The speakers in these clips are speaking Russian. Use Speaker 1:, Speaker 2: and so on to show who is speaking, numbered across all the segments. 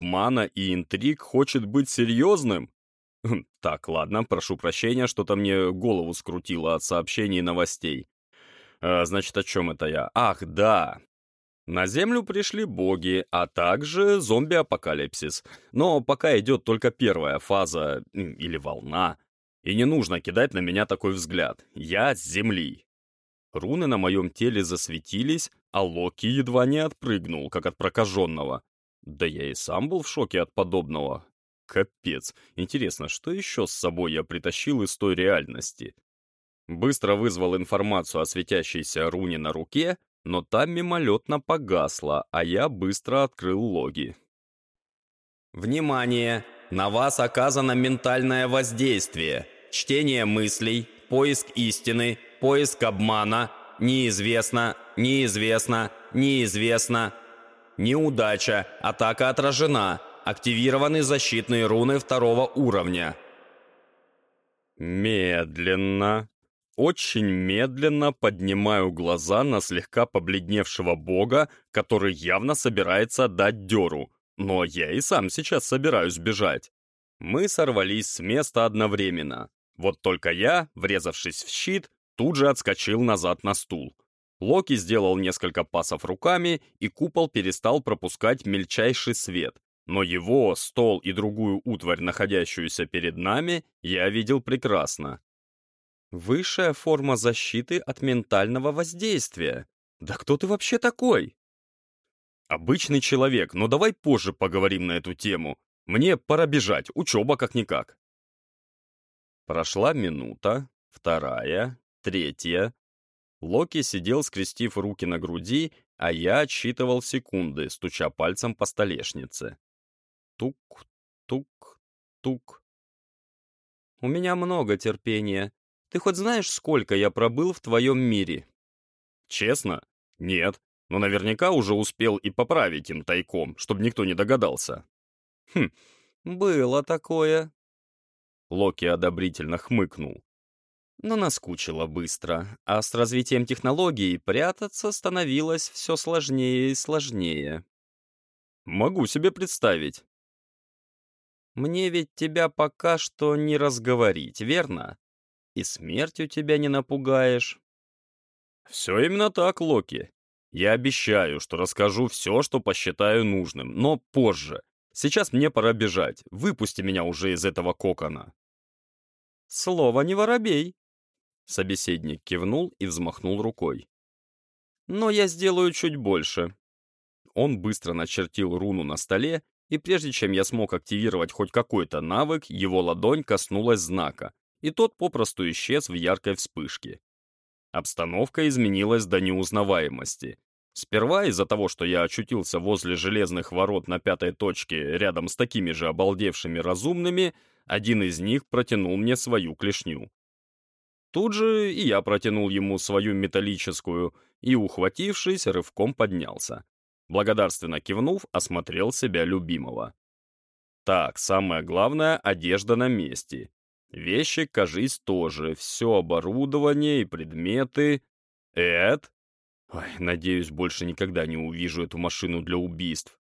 Speaker 1: обмана и интриг хочет быть серьезным? Хм, так, ладно, прошу прощения, что-то мне голову скрутило от сообщений и новостей. А, значит, о чем это я? Ах, да. На Землю пришли боги, а также зомби-апокалипсис. Но пока идет только первая фаза, или волна. И не нужно кидать на меня такой взгляд. Я с Земли. Руны на моем теле засветились, а Локи едва не отпрыгнул, как от прокаженного. Да я и сам был в шоке от подобного. Капец. Интересно, что еще с собой я притащил из той реальности? Быстро вызвал информацию о светящейся руне на руке, но та мимолетно погасла, а я быстро открыл логи.
Speaker 2: Внимание! На вас оказано ментальное воздействие. Чтение мыслей, поиск истины, поиск обмана, неизвестно, неизвестно, неизвестно. Неудача, атака отражена, активированы защитные руны второго уровня.
Speaker 1: Медленно, очень медленно поднимаю глаза на слегка побледневшего бога, который явно собирается дать дёру, но я и сам сейчас собираюсь бежать. Мы сорвались с места одновременно. Вот только я, врезавшись в щит, тут же отскочил назад на стул. Локи сделал несколько пасов руками, и купол перестал пропускать мельчайший свет. Но его, стол и другую утварь, находящуюся перед нами, я видел прекрасно. Высшая форма защиты от ментального воздействия. Да кто ты вообще такой? Обычный человек, но давай позже поговорим на эту тему. Мне пора бежать, учеба как-никак. Прошла минута, вторая, третья. Локи сидел, скрестив руки на груди, а я отсчитывал секунды, стуча пальцем по столешнице. Тук, тук, тук. У меня много терпения. Ты хоть знаешь, сколько я пробыл в твоем мире? Честно? Нет. Но наверняка уже успел и поправить им тайком, чтобы никто не догадался. Хм, было такое. Локи одобрительно хмыкнул но наскучило быстро, а с развитием технологий прятаться становилось все сложнее и сложнее. Могу себе представить. Мне ведь тебя пока что не разговорить, верно? И смертью тебя не напугаешь. Все именно так, Локи. Я обещаю, что расскажу все, что посчитаю нужным, но позже. Сейчас мне пора бежать. Выпусти меня уже из этого кокона. Слово не воробей, Собеседник кивнул и взмахнул рукой. «Но я сделаю чуть больше». Он быстро начертил руну на столе, и прежде чем я смог активировать хоть какой-то навык, его ладонь коснулась знака, и тот попросту исчез в яркой вспышке. Обстановка изменилась до неузнаваемости. Сперва из-за того, что я очутился возле железных ворот на пятой точке рядом с такими же обалдевшими разумными, один из них протянул мне свою клешню. Тут же и я протянул ему свою металлическую и, ухватившись, рывком поднялся. Благодарственно кивнув, осмотрел себя любимого. Так, самое главное — одежда на месте. Вещи, кажись, тоже. Все оборудование и предметы. Эд? Ой, надеюсь, больше никогда не увижу эту машину для убийств.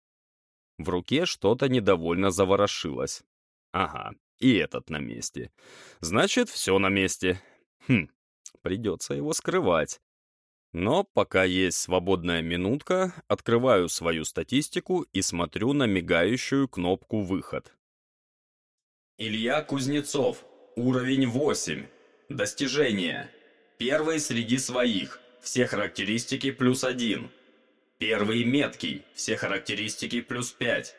Speaker 1: В руке что-то недовольно заворошилось. Ага, и этот на месте. Значит, все на месте. Хм, придется его скрывать. Но пока есть свободная минутка, открываю свою статистику и смотрю на мигающую кнопку «Выход».
Speaker 2: Илья Кузнецов, уровень 8. Достижение. Первый среди своих, все характеристики плюс 1. Первый меткий, все характеристики плюс 5.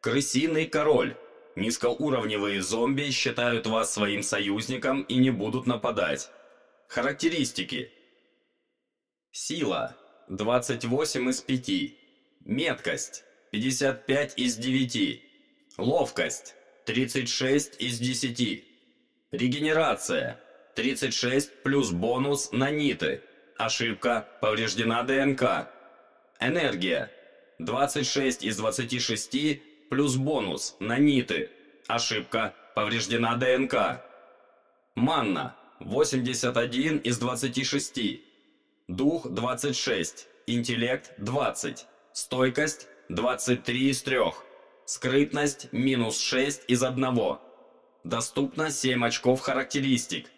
Speaker 2: Крысиный король, Низкоуровневые зомби считают вас своим союзником и не будут нападать. Характеристики. Сила. 28 из 5. Меткость. 55 из 9. Ловкость. 36 из 10. Регенерация. 36 плюс бонус на ниты. Ошибка. Повреждена ДНК. Энергия. 26 из 26 плюс бонус на ниты. Ошибка, повреждена ДНК. Манна, 81 из 26. Дух 26. Интеллект 20. Стойкость 23 из 3. Скрытность минус 6 из 1. Доступно 7 очков характеристик.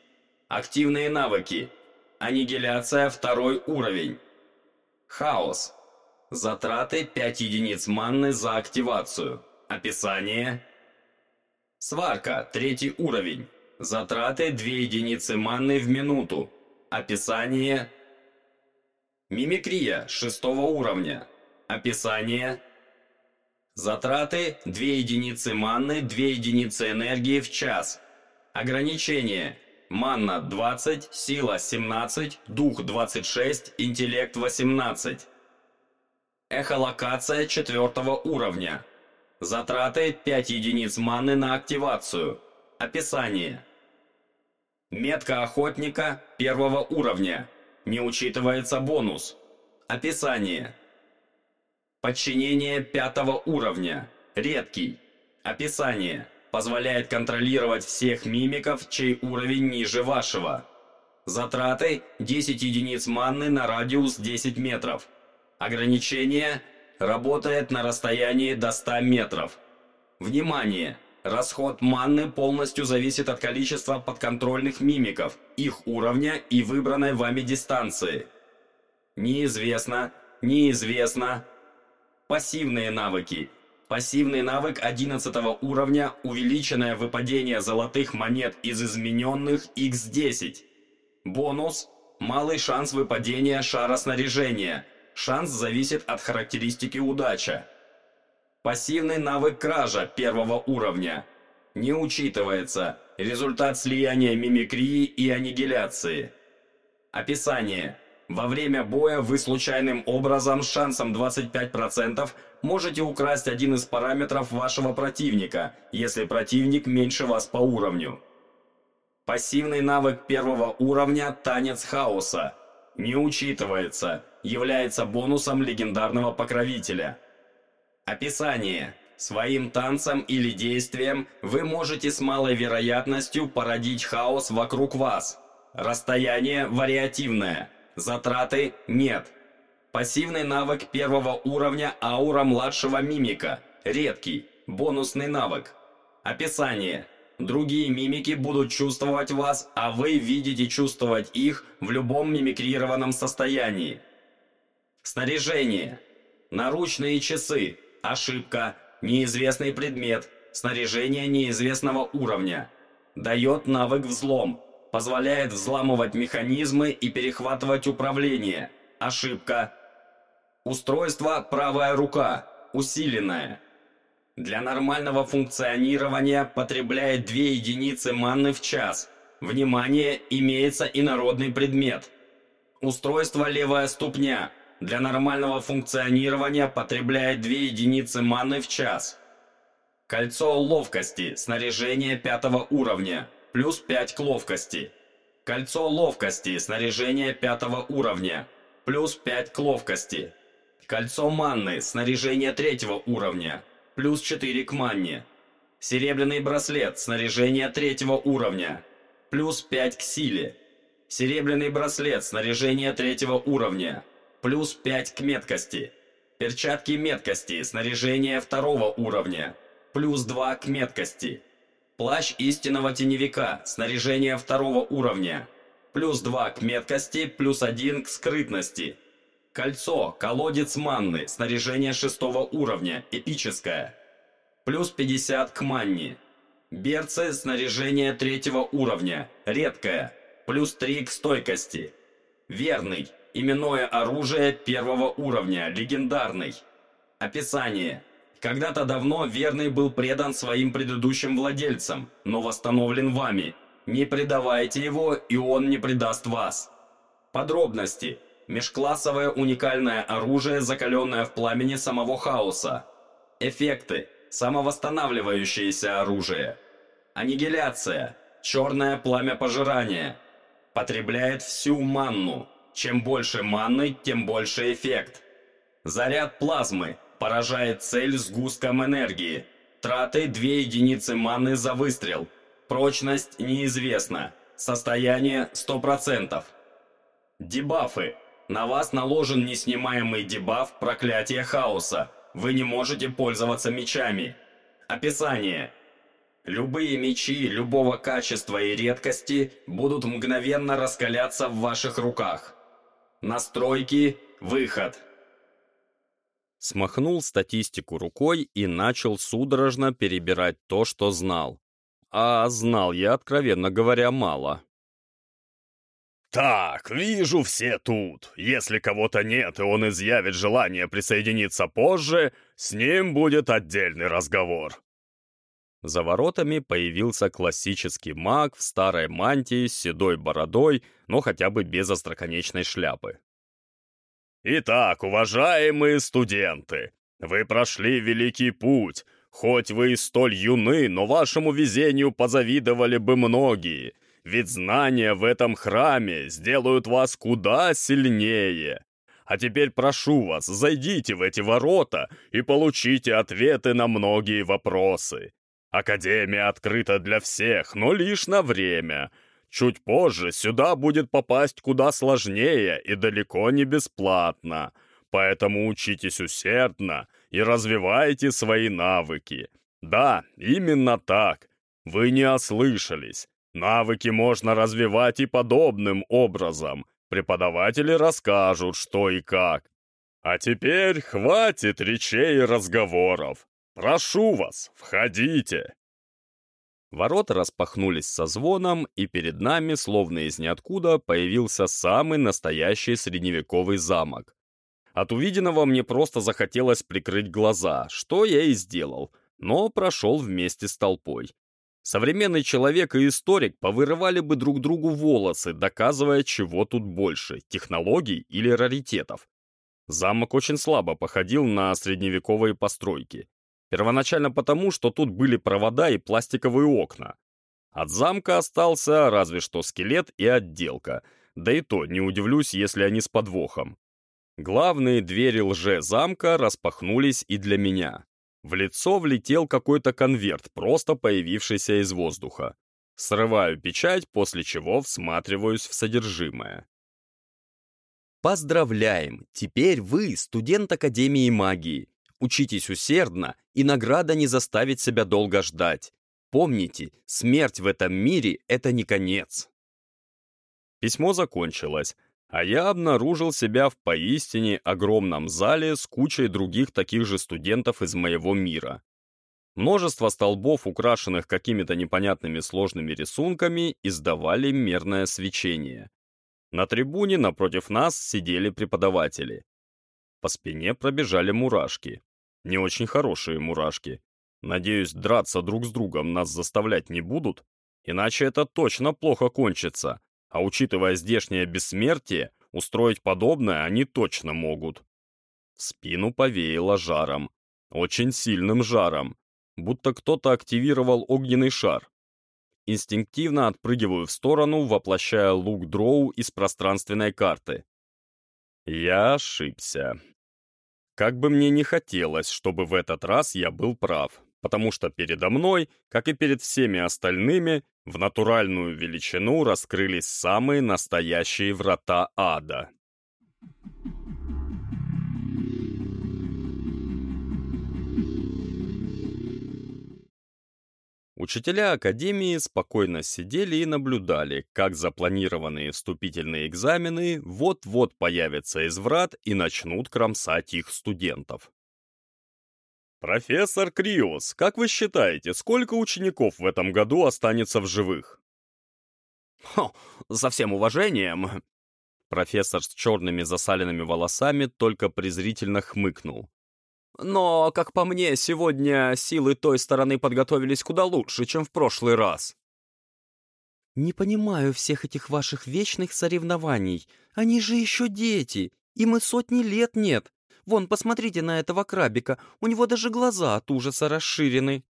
Speaker 2: Активные навыки. Аннигиляция второй уровень. Хаос. Затраты 5 единиц манны за активацию. Описание. Сварка, третий уровень. Затраты 2 единицы манны в минуту. Описание. Мимикрия, шестого уровня. Описание. Затраты 2 единицы манны, 2 единицы энергии в час. Ограничение. Манна 20, сила 17, дух 26, интеллект 18. Эхолокация четвертого уровня. Затраты 5 единиц маны на активацию. Описание. Метка охотника первого уровня. Не учитывается бонус. Описание. Подчинение пятого уровня. Редкий. Описание. Позволяет контролировать всех мимиков, чей уровень ниже вашего. Затраты 10 единиц манны на радиус 10 метров. Ограничение работает на расстоянии до 100 метров. Внимание! Расход манны полностью зависит от количества подконтрольных мимиков, их уровня и выбранной вами дистанции. Неизвестно, неизвестно. Пассивные навыки. Пассивный навык 11 уровня – увеличенное выпадение золотых монет из измененных x10. Бонус – малый шанс выпадения шара снаряжения. Шанс зависит от характеристики удача. Пассивный навык кража первого уровня. Не учитывается. Результат слияния мимикрии и аннигиляции. Описание. Во время боя вы случайным образом с шансом 25% можете украсть один из параметров вашего противника, если противник меньше вас по уровню. Пассивный навык первого уровня «Танец хаоса» не учитывается, является бонусом легендарного покровителя – Описание. Своим танцем или действием вы можете с малой вероятностью породить хаос вокруг вас. Расстояние вариативное. Затраты нет. Пассивный навык первого уровня аура младшего мимика. Редкий. Бонусный навык. Описание. Другие мимики будут чувствовать вас, а вы видите чувствовать их в любом мимикрированном состоянии. Снаряжение. Наручные часы. Ошибка. Неизвестный предмет. Снаряжение неизвестного уровня. Дает навык взлом. Позволяет взламывать механизмы и перехватывать управление. Ошибка. Устройство «Правая рука». Усиленное. Для нормального функционирования потребляет 2 единицы манны в час. Внимание, имеется инородный предмет. Устройство «Левая ступня». Для нормального функционирования потребляет 2 единицы маны в час. Кольцо ловкости, снаряжение пятого уровня, плюс 5 к ловкости. Кольцо ловкости, снаряжение пятого уровня, плюс 5 к ловкости. Кольцо манны, снаряжение третьего уровня, плюс 4 к манне. Серебряный браслет, снаряжение третьего уровня, плюс 5 к силе. Серебряный браслет, снаряжение третьего уровня, плюс 5 к меткости. Перчатки меткости, снаряжение второго уровня, плюс 2 к меткости. Плащ истинного теневика, снаряжение второго уровня, плюс 2 к меткости, плюс 1 к скрытности. Кольцо, колодец манны, снаряжение шестого уровня, эпическое. Плюс 50 к манне. Берцы, снаряжение третьего уровня, редкое. Плюс 3 к стойкости. Верный, Именное оружие первого уровня, легендарный. Описание. Когда-то давно Верный был предан своим предыдущим владельцам, но восстановлен вами. Не предавайте его, и он не предаст вас. Подробности. Межклассовое уникальное оружие, закаленное в пламени самого хаоса. Эффекты. Самовосстанавливающееся оружие. Аннигиляция. Черное пламя пожирания. Потребляет всю манну. Чем больше манны, тем больше эффект. Заряд плазмы поражает цель сгустком энергии. Траты 2 единицы маны за выстрел. Прочность неизвестна. Состояние 100%. Дебафы. На вас наложен неснимаемый дебаф проклятия хаоса. Вы не можете пользоваться мечами. Описание. Любые мечи любого качества и редкости будут мгновенно раскаляться в ваших руках. Настройки. Выход.
Speaker 1: Смахнул статистику рукой и начал судорожно перебирать то, что знал. А знал я, откровенно говоря, мало.
Speaker 3: «Так, вижу, все тут. Если кого-то нет, и он изъявит желание присоединиться позже, с ним будет отдельный разговор».
Speaker 1: За воротами появился классический маг в старой мантии с седой бородой, но хотя бы без остроконечной шляпы.
Speaker 3: «Итак, уважаемые студенты, вы прошли великий путь. Хоть вы и столь юны, но вашему везению позавидовали бы многие» ведь знания в этом храме сделают вас куда сильнее. А теперь прошу вас, зайдите в эти ворота и получите ответы на многие вопросы. Академия открыта для всех, но лишь на время. Чуть позже сюда будет попасть куда сложнее и далеко не бесплатно. Поэтому учитесь усердно и развивайте свои навыки. Да, именно так. Вы не ослышались. Навыки можно развивать и подобным образом. Преподаватели расскажут, что и как. А теперь хватит речей и разговоров. Прошу вас, входите.
Speaker 1: Ворота распахнулись со звоном, и перед нами, словно из ниоткуда, появился самый настоящий средневековый замок. От увиденного мне просто захотелось прикрыть глаза, что я и сделал, но прошел вместе с толпой. Современный человек и историк повырывали бы друг другу волосы, доказывая, чего тут больше – технологий или раритетов. Замок очень слабо походил на средневековые постройки. Первоначально потому, что тут были провода и пластиковые окна. От замка остался разве что скелет и отделка, да и то не удивлюсь, если они с подвохом. Главные двери лже-замка распахнулись и для меня. В лицо влетел какой-то конверт, просто появившийся из воздуха. Срываю печать, после чего всматриваюсь в содержимое. Поздравляем! Теперь вы студент Академии магии. Учитесь усердно, и награда не заставит себя долго ждать. Помните, смерть в этом мире — это не конец. Письмо закончилось, а я обнаружил себя в поистине огромном зале с кучей других таких же студентов из моего мира. Множество столбов, украшенных какими-то непонятными сложными рисунками, издавали мерное свечение. На трибуне напротив нас сидели преподаватели. По спине пробежали мурашки. Не очень хорошие мурашки. Надеюсь, драться друг с другом нас заставлять не будут, иначе это точно плохо кончится. А учитывая здешнее бессмертие, устроить подобное они точно могут. Спину повеяло жаром. Очень сильным жаром. Будто кто-то активировал огненный шар. Инстинктивно отпрыгиваю в сторону, воплощая лук дроу из пространственной карты. Я ошибся. Как бы мне не хотелось, чтобы в этот раз я был прав потому что передо мной, как и перед всеми остальными, в натуральную величину раскрылись самые настоящие врата ада. Учителя Академии спокойно сидели и наблюдали, как запланированные вступительные экзамены вот-вот появятся из врат и начнут кромсать их студентов. «Профессор Криос, как вы считаете, сколько учеников в этом году останется в живых?»
Speaker 4: «Хо, со всем уважением...»
Speaker 1: Профессор с черными засаленными волосами только презрительно хмыкнул.
Speaker 4: «Но, как по мне, сегодня силы той стороны подготовились куда лучше, чем в прошлый раз».
Speaker 5: «Не понимаю всех этих ваших вечных соревнований. Они же еще дети, им и сотни лет нет. Вон, посмотрите на этого крабика, у него даже глаза от ужаса расширены».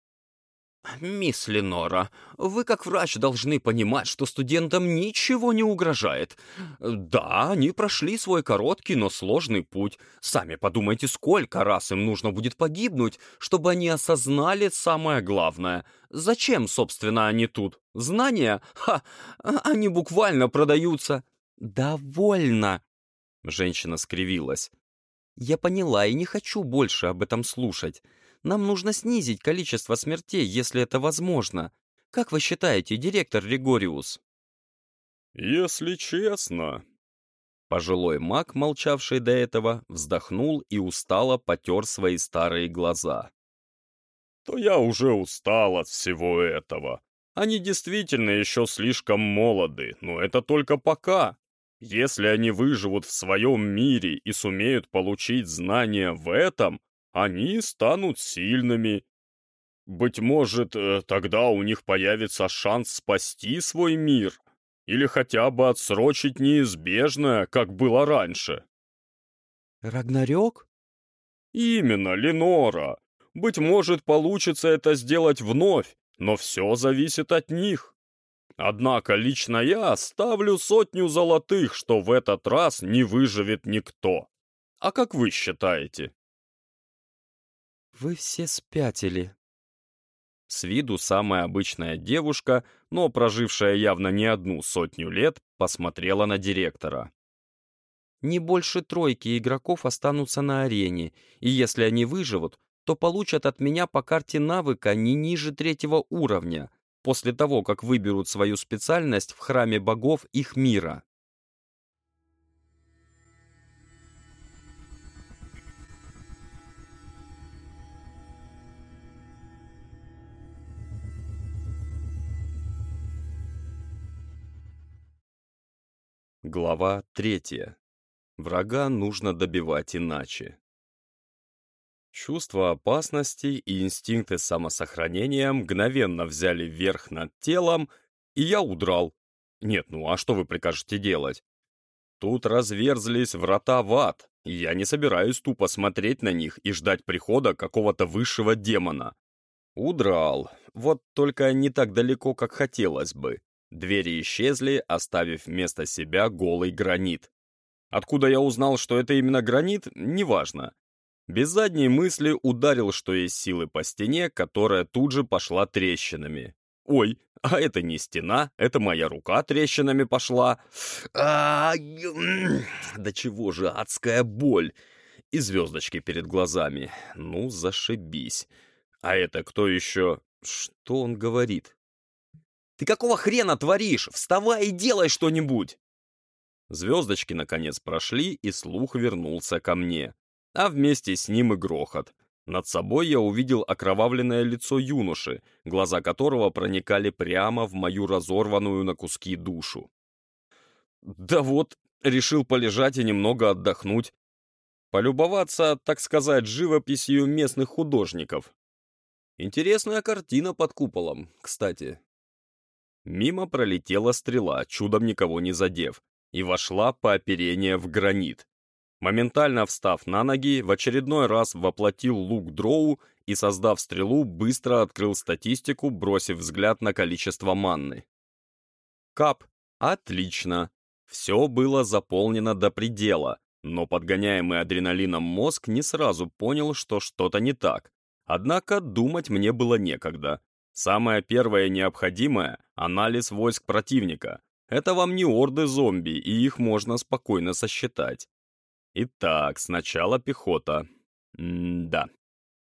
Speaker 4: «Мисс Ленора, вы как врач должны понимать, что студентам ничего не угрожает. Да, они прошли свой короткий, но сложный путь. Сами подумайте, сколько раз им нужно будет погибнуть, чтобы они осознали самое главное. Зачем, собственно, они тут? Знания? Ха! Они буквально продаются».
Speaker 5: «Довольно!»
Speaker 1: Женщина скривилась.
Speaker 5: Я поняла и не хочу больше об этом слушать. Нам нужно снизить количество смертей, если это возможно. Как вы считаете, директор Ригориус?»
Speaker 3: «Если честно...»
Speaker 1: Пожилой маг, молчавший до этого, вздохнул и устало потер свои старые глаза.
Speaker 3: «То я уже устал от всего этого. Они действительно еще слишком молоды, но это только пока. Если они выживут в своем мире и сумеют получить знания в этом, они станут сильными. Быть может, э, тогда у них появится шанс спасти свой мир или хотя бы отсрочить неизбежное, как было раньше.
Speaker 5: Рагнарёк?
Speaker 3: Именно, Ленора. Быть может, получится это сделать вновь, но все зависит от них. Однако лично я ставлю сотню золотых, что в этот раз не выживет никто. А как вы считаете?
Speaker 5: Вы все спятили.
Speaker 1: С виду самая обычная девушка, но прожившая явно не одну сотню лет, посмотрела на директора.
Speaker 5: Не больше тройки игроков останутся на арене, и если они выживут, то получат от меня по карте навыка не ниже третьего уровня, после того, как выберут свою специальность в храме богов их мира.
Speaker 1: Глава третья. Врага нужно добивать иначе. Чувство опасности и инстинкты самосохранения мгновенно взяли верх над телом, и я удрал. Нет, ну а что вы прикажете делать? Тут разверзлись врата в ад, и я не собираюсь тупо смотреть на них и ждать прихода какого-то высшего демона. Удрал, вот только не так далеко, как хотелось бы. Двери исчезли, оставив вместо себя голый гранит. Откуда я узнал, что это именно гранит, неважно. Без задней мысли ударил, что есть силы по стене, которая тут же пошла трещинами. Ой, а это не стена, это моя рука трещинами пошла. А, да чего же адская боль. И звездочки перед глазами. Ну, зашибись. А это кто еще? Что он говорит? Ты какого хрена творишь? Вставай и делай что-нибудь! Звездочки наконец прошли, и слух вернулся ко мне а вместе с ним и грохот. Над собой я увидел окровавленное лицо юноши, глаза которого проникали прямо в мою разорванную на куски душу. Да вот, решил полежать и немного отдохнуть. Полюбоваться, так сказать, живописью местных художников. Интересная картина под куполом, кстати. Мимо пролетела стрела, чудом никого не задев, и вошла по оперение в гранит. Моментально встав на ноги, в очередной раз воплотил лук дроу и, создав стрелу, быстро открыл статистику, бросив взгляд на количество манны. Кап. Отлично. Все было заполнено до предела, но подгоняемый адреналином мозг не сразу понял, что что-то не так. Однако думать мне было некогда. Самое первое необходимое — анализ войск противника. Это вам не орды зомби, и их можно спокойно сосчитать. Итак, сначала пехота. М-да.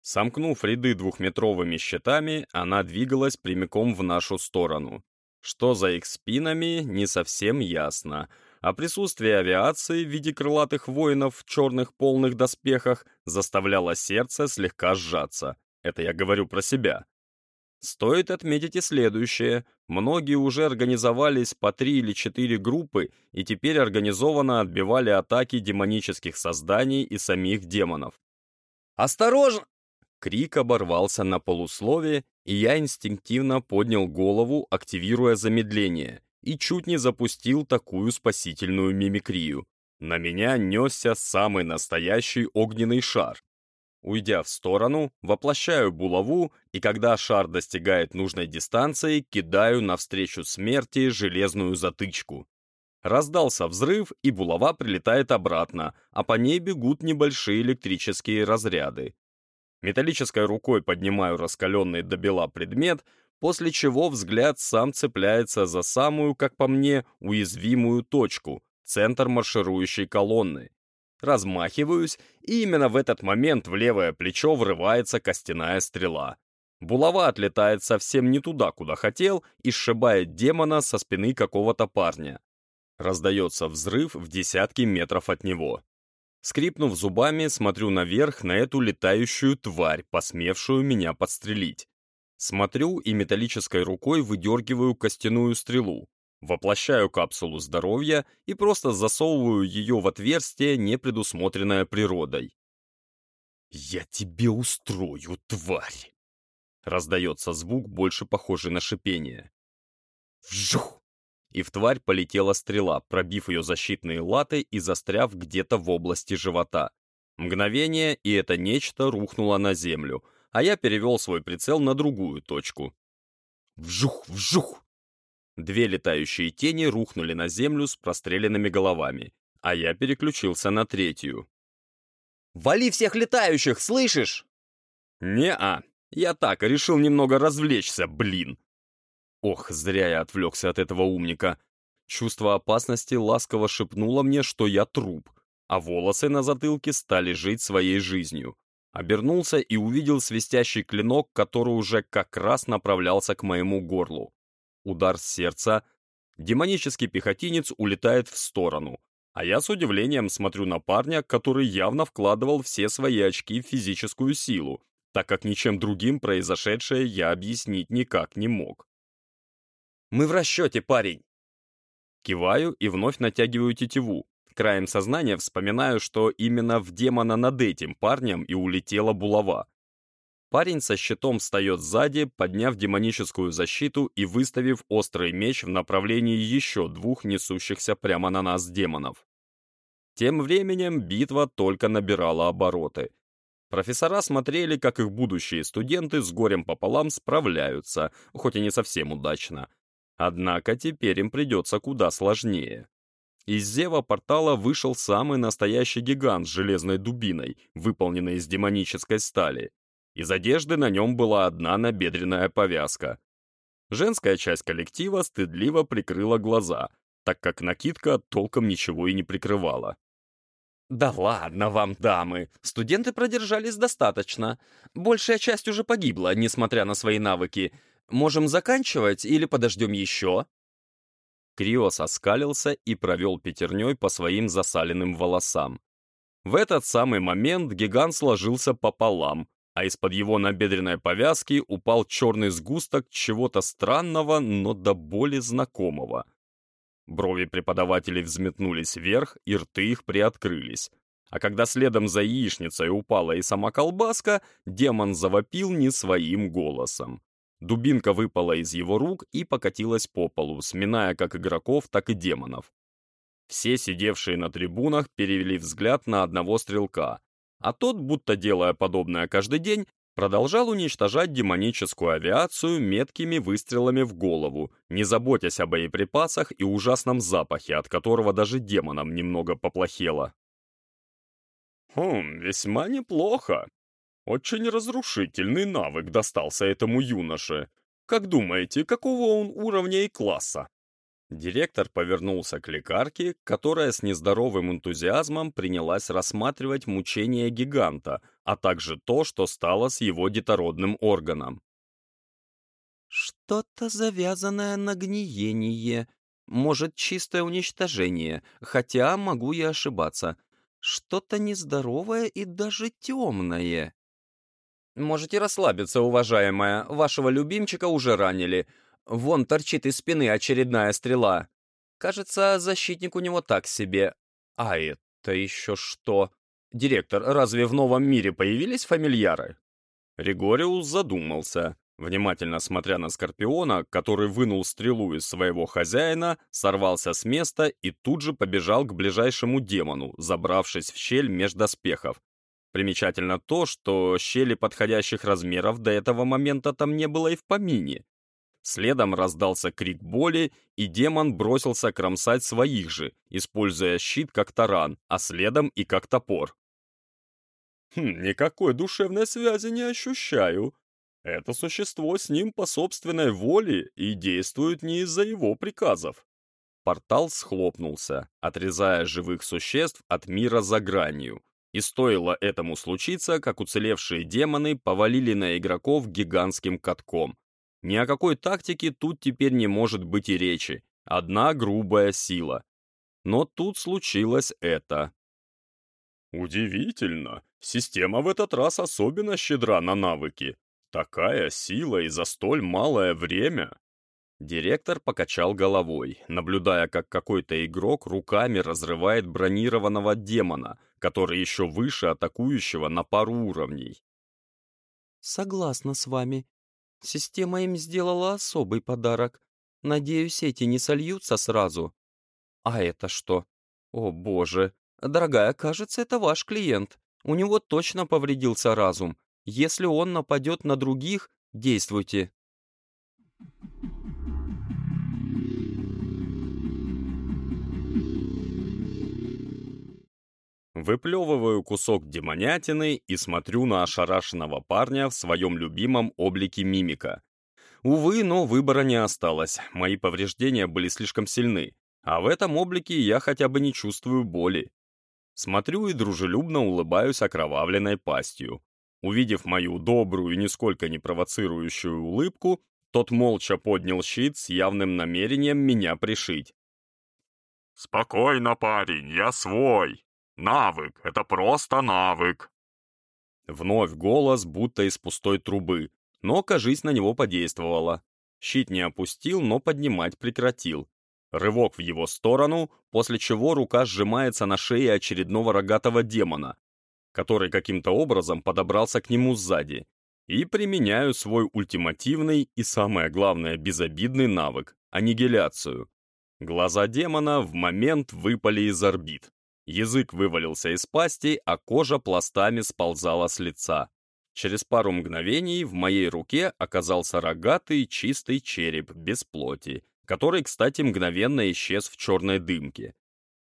Speaker 1: Сомкнув ряды двухметровыми щитами, она двигалась прямиком в нашу сторону. Что за их спинами, не совсем ясно, а присутствие авиации в виде крылатых воинов в черных полных доспехах заставляло сердце слегка сжаться. Это я говорю про себя. Стоит отметить и следующее. Многие уже организовались по три или четыре группы и теперь организованно отбивали атаки демонических созданий и самих демонов. «Осторожно!» Крик оборвался на полуслове, и я инстинктивно поднял голову, активируя замедление, и чуть не запустил такую спасительную мимикрию. На меня несся самый настоящий огненный шар. Уйдя в сторону, воплощаю булаву, и когда шар достигает нужной дистанции, кидаю навстречу смерти железную затычку. Раздался взрыв, и булава прилетает обратно, а по ней бегут небольшие электрические разряды. Металлической рукой поднимаю раскаленный до бела предмет, после чего взгляд сам цепляется за самую, как по мне, уязвимую точку — центр марширующей колонны. Размахиваюсь, и именно в этот момент в левое плечо врывается костяная стрела. Булава отлетает совсем не туда, куда хотел, и сшибает демона со спины какого-то парня. Раздается взрыв в десятки метров от него. Скрипнув зубами, смотрю наверх на эту летающую тварь, посмевшую меня подстрелить. Смотрю и металлической рукой выдергиваю костяную стрелу, воплощаю капсулу здоровья и просто засовываю ее в отверстие, не предусмотренное природой. «Я тебе устрою, тварь!» Раздается звук, больше похожий на шипение. Вжух! И в тварь полетела стрела, пробив ее защитные латы и застряв где-то в области живота. Мгновение, и это нечто рухнуло на землю, а я перевел свой прицел на другую точку. Вжух! Вжух! Две летающие тени рухнули на землю с простреленными головами, а я переключился на третью.
Speaker 4: «Вали всех летающих, слышишь?»
Speaker 1: «Не-а, я так, решил немного развлечься, блин. Ох, зря я отвлекся от этого умника. Чувство опасности ласково шепнуло мне, что я труп, а волосы на затылке стали жить своей жизнью. Обернулся и увидел свистящий клинок, который уже как раз направлялся к моему горлу. Удар с сердца. Демонический пехотинец улетает в сторону, а я с удивлением смотрю на парня, который явно вкладывал все свои очки в физическую силу, так как ничем другим произошедшее я объяснить никак не мог.
Speaker 4: «Мы в расчете, парень!»
Speaker 1: Киваю и вновь натягиваю тетиву. Краем сознания вспоминаю, что именно в демона над этим парнем и улетела булава. Парень со щитом встает сзади, подняв демоническую защиту и выставив острый меч в направлении еще двух несущихся прямо на нас демонов. Тем временем битва только набирала обороты. Профессора смотрели, как их будущие студенты с горем пополам справляются, хоть и не совсем удачно. Однако теперь им придется куда сложнее. Из зева портала вышел самый настоящий гигант с железной дубиной, выполненной из демонической стали. Из одежды на нем была одна набедренная повязка. Женская часть коллектива стыдливо прикрыла глаза, так как накидка толком ничего и не прикрывала.
Speaker 4: «Да ладно вам, дамы! Студенты продержались достаточно. Большая часть уже погибла, несмотря на свои навыки. Можем заканчивать или подождем еще?»
Speaker 1: Криос оскалился и провел пятерней по своим засаленным волосам. В этот самый момент гигант сложился пополам, а из-под его набедренной повязки упал черный сгусток чего-то странного, но до боли знакомого. Брови преподавателей взметнулись вверх, и рты их приоткрылись. А когда следом за яичницей упала и сама колбаска, демон завопил не своим голосом. Дубинка выпала из его рук и покатилась по полу, сминая как игроков, так и демонов. Все сидевшие на трибунах перевели взгляд на одного стрелка, а тот, будто делая подобное каждый день, продолжал уничтожать демоническую авиацию меткими выстрелами в голову, не заботясь о боеприпасах и ужасном запахе, от которого даже демонам немного поплохело. «Хм, весьма неплохо. Очень разрушительный навык достался этому юноше. Как думаете, какого он уровня и класса?» Директор повернулся к лекарке, которая с нездоровым энтузиазмом принялась рассматривать мучения гиганта, а также то, что стало с его детородным органом.
Speaker 5: «Что-то завязанное на гниение. Может, чистое уничтожение, хотя могу и ошибаться. Что-то нездоровое и даже темное».
Speaker 4: «Можете расслабиться, уважаемая. Вашего любимчика уже ранили. Вон торчит из спины очередная стрела. Кажется, защитник у него так себе. А это еще что? Директор, разве в новом мире появились фамильяры?
Speaker 1: Ригориус задумался, внимательно смотря на Скорпиона, который вынул стрелу из своего хозяина, сорвался с места и тут же побежал к ближайшему демону, забравшись в щель меж доспехов. Примечательно то, что щели подходящих размеров до этого момента там не было и в помине. Следом раздался крик боли, и демон бросился кромсать своих же, используя щит как таран, а следом и как топор. Хм, никакой душевной связи не ощущаю. Это существо с ним по собственной воле и действует не из-за его приказов. Портал схлопнулся, отрезая живых существ от мира за гранью. И стоило этому случиться, как уцелевшие демоны повалили на игроков гигантским катком. Ни о какой тактике тут теперь не может быть и речи. Одна грубая сила. Но тут случилось это.
Speaker 3: Удивительно. Система в этот раз особенно щедра на навыки. Такая сила и за столь малое время.
Speaker 1: Директор покачал головой, наблюдая, как какой-то игрок руками разрывает бронированного демона, который еще выше атакующего на пару уровней.
Speaker 5: «Согласна с вами. Система им сделала особый подарок. Надеюсь, эти не сольются сразу. А это что? О, боже. Дорогая, кажется, это ваш клиент. У него точно повредился разум. Если он нападет на других, действуйте.
Speaker 1: Выплевываю кусок демонятины и смотрю на ошарашенного парня в своем любимом облике мимика. Увы, но выбора не осталось, мои повреждения были слишком сильны, а в этом облике я хотя бы не чувствую боли. Смотрю и дружелюбно улыбаюсь окровавленной пастью. Увидев мою добрую и нисколько не провоцирующую улыбку, тот молча поднял щит с явным намерением меня пришить.
Speaker 3: «Спокойно, парень, я свой. Навык — это просто навык».
Speaker 1: Вновь голос, будто из пустой трубы, но, кажись, на него подействовало. Щит не опустил, но поднимать прекратил. Рывок в его сторону, после чего рука сжимается на шее очередного рогатого демона, который каким-то образом подобрался к нему сзади, и применяю свой ультимативный и, самое главное, безобидный навык — аннигиляцию. Глаза демона в момент выпали из орбит. Язык вывалился из пасти, а кожа пластами сползала с лица. Через пару мгновений в моей руке оказался рогатый чистый череп без плоти, который, кстати, мгновенно исчез в черной дымке.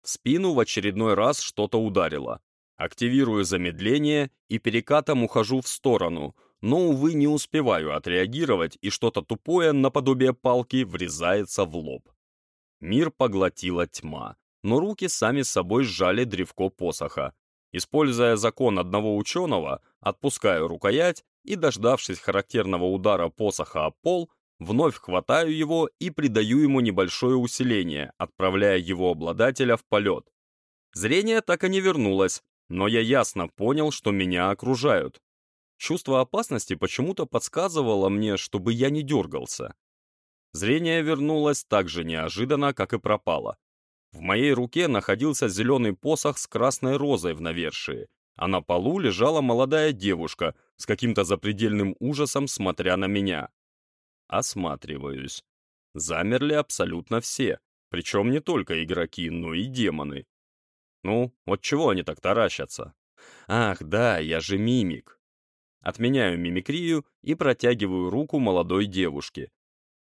Speaker 1: В спину в очередной раз что-то ударило. Активирую замедление и перекатом ухожу в сторону, но, увы, не успеваю отреагировать, и что-то тупое наподобие палки врезается в лоб. Мир поглотила тьма, но руки сами собой сжали древко посоха. Используя закон одного ученого, отпускаю рукоять и, дождавшись характерного удара посоха о пол, Вновь хватаю его и придаю ему небольшое усиление, отправляя его обладателя в полет. Зрение так и не вернулось, но я ясно понял, что меня окружают. Чувство опасности почему-то подсказывало мне, чтобы я не дергался. Зрение вернулось так же неожиданно, как и пропало. В моей руке находился зеленый посох с красной розой в навершии, а на полу лежала молодая девушка с каким-то запредельным ужасом, смотря на меня. Осматриваюсь. Замерли абсолютно все, причем не только игроки, но и демоны. Ну, вот чего они так таращатся? Ах, да, я же мимик. Отменяю мимикрию и протягиваю руку молодой девушке.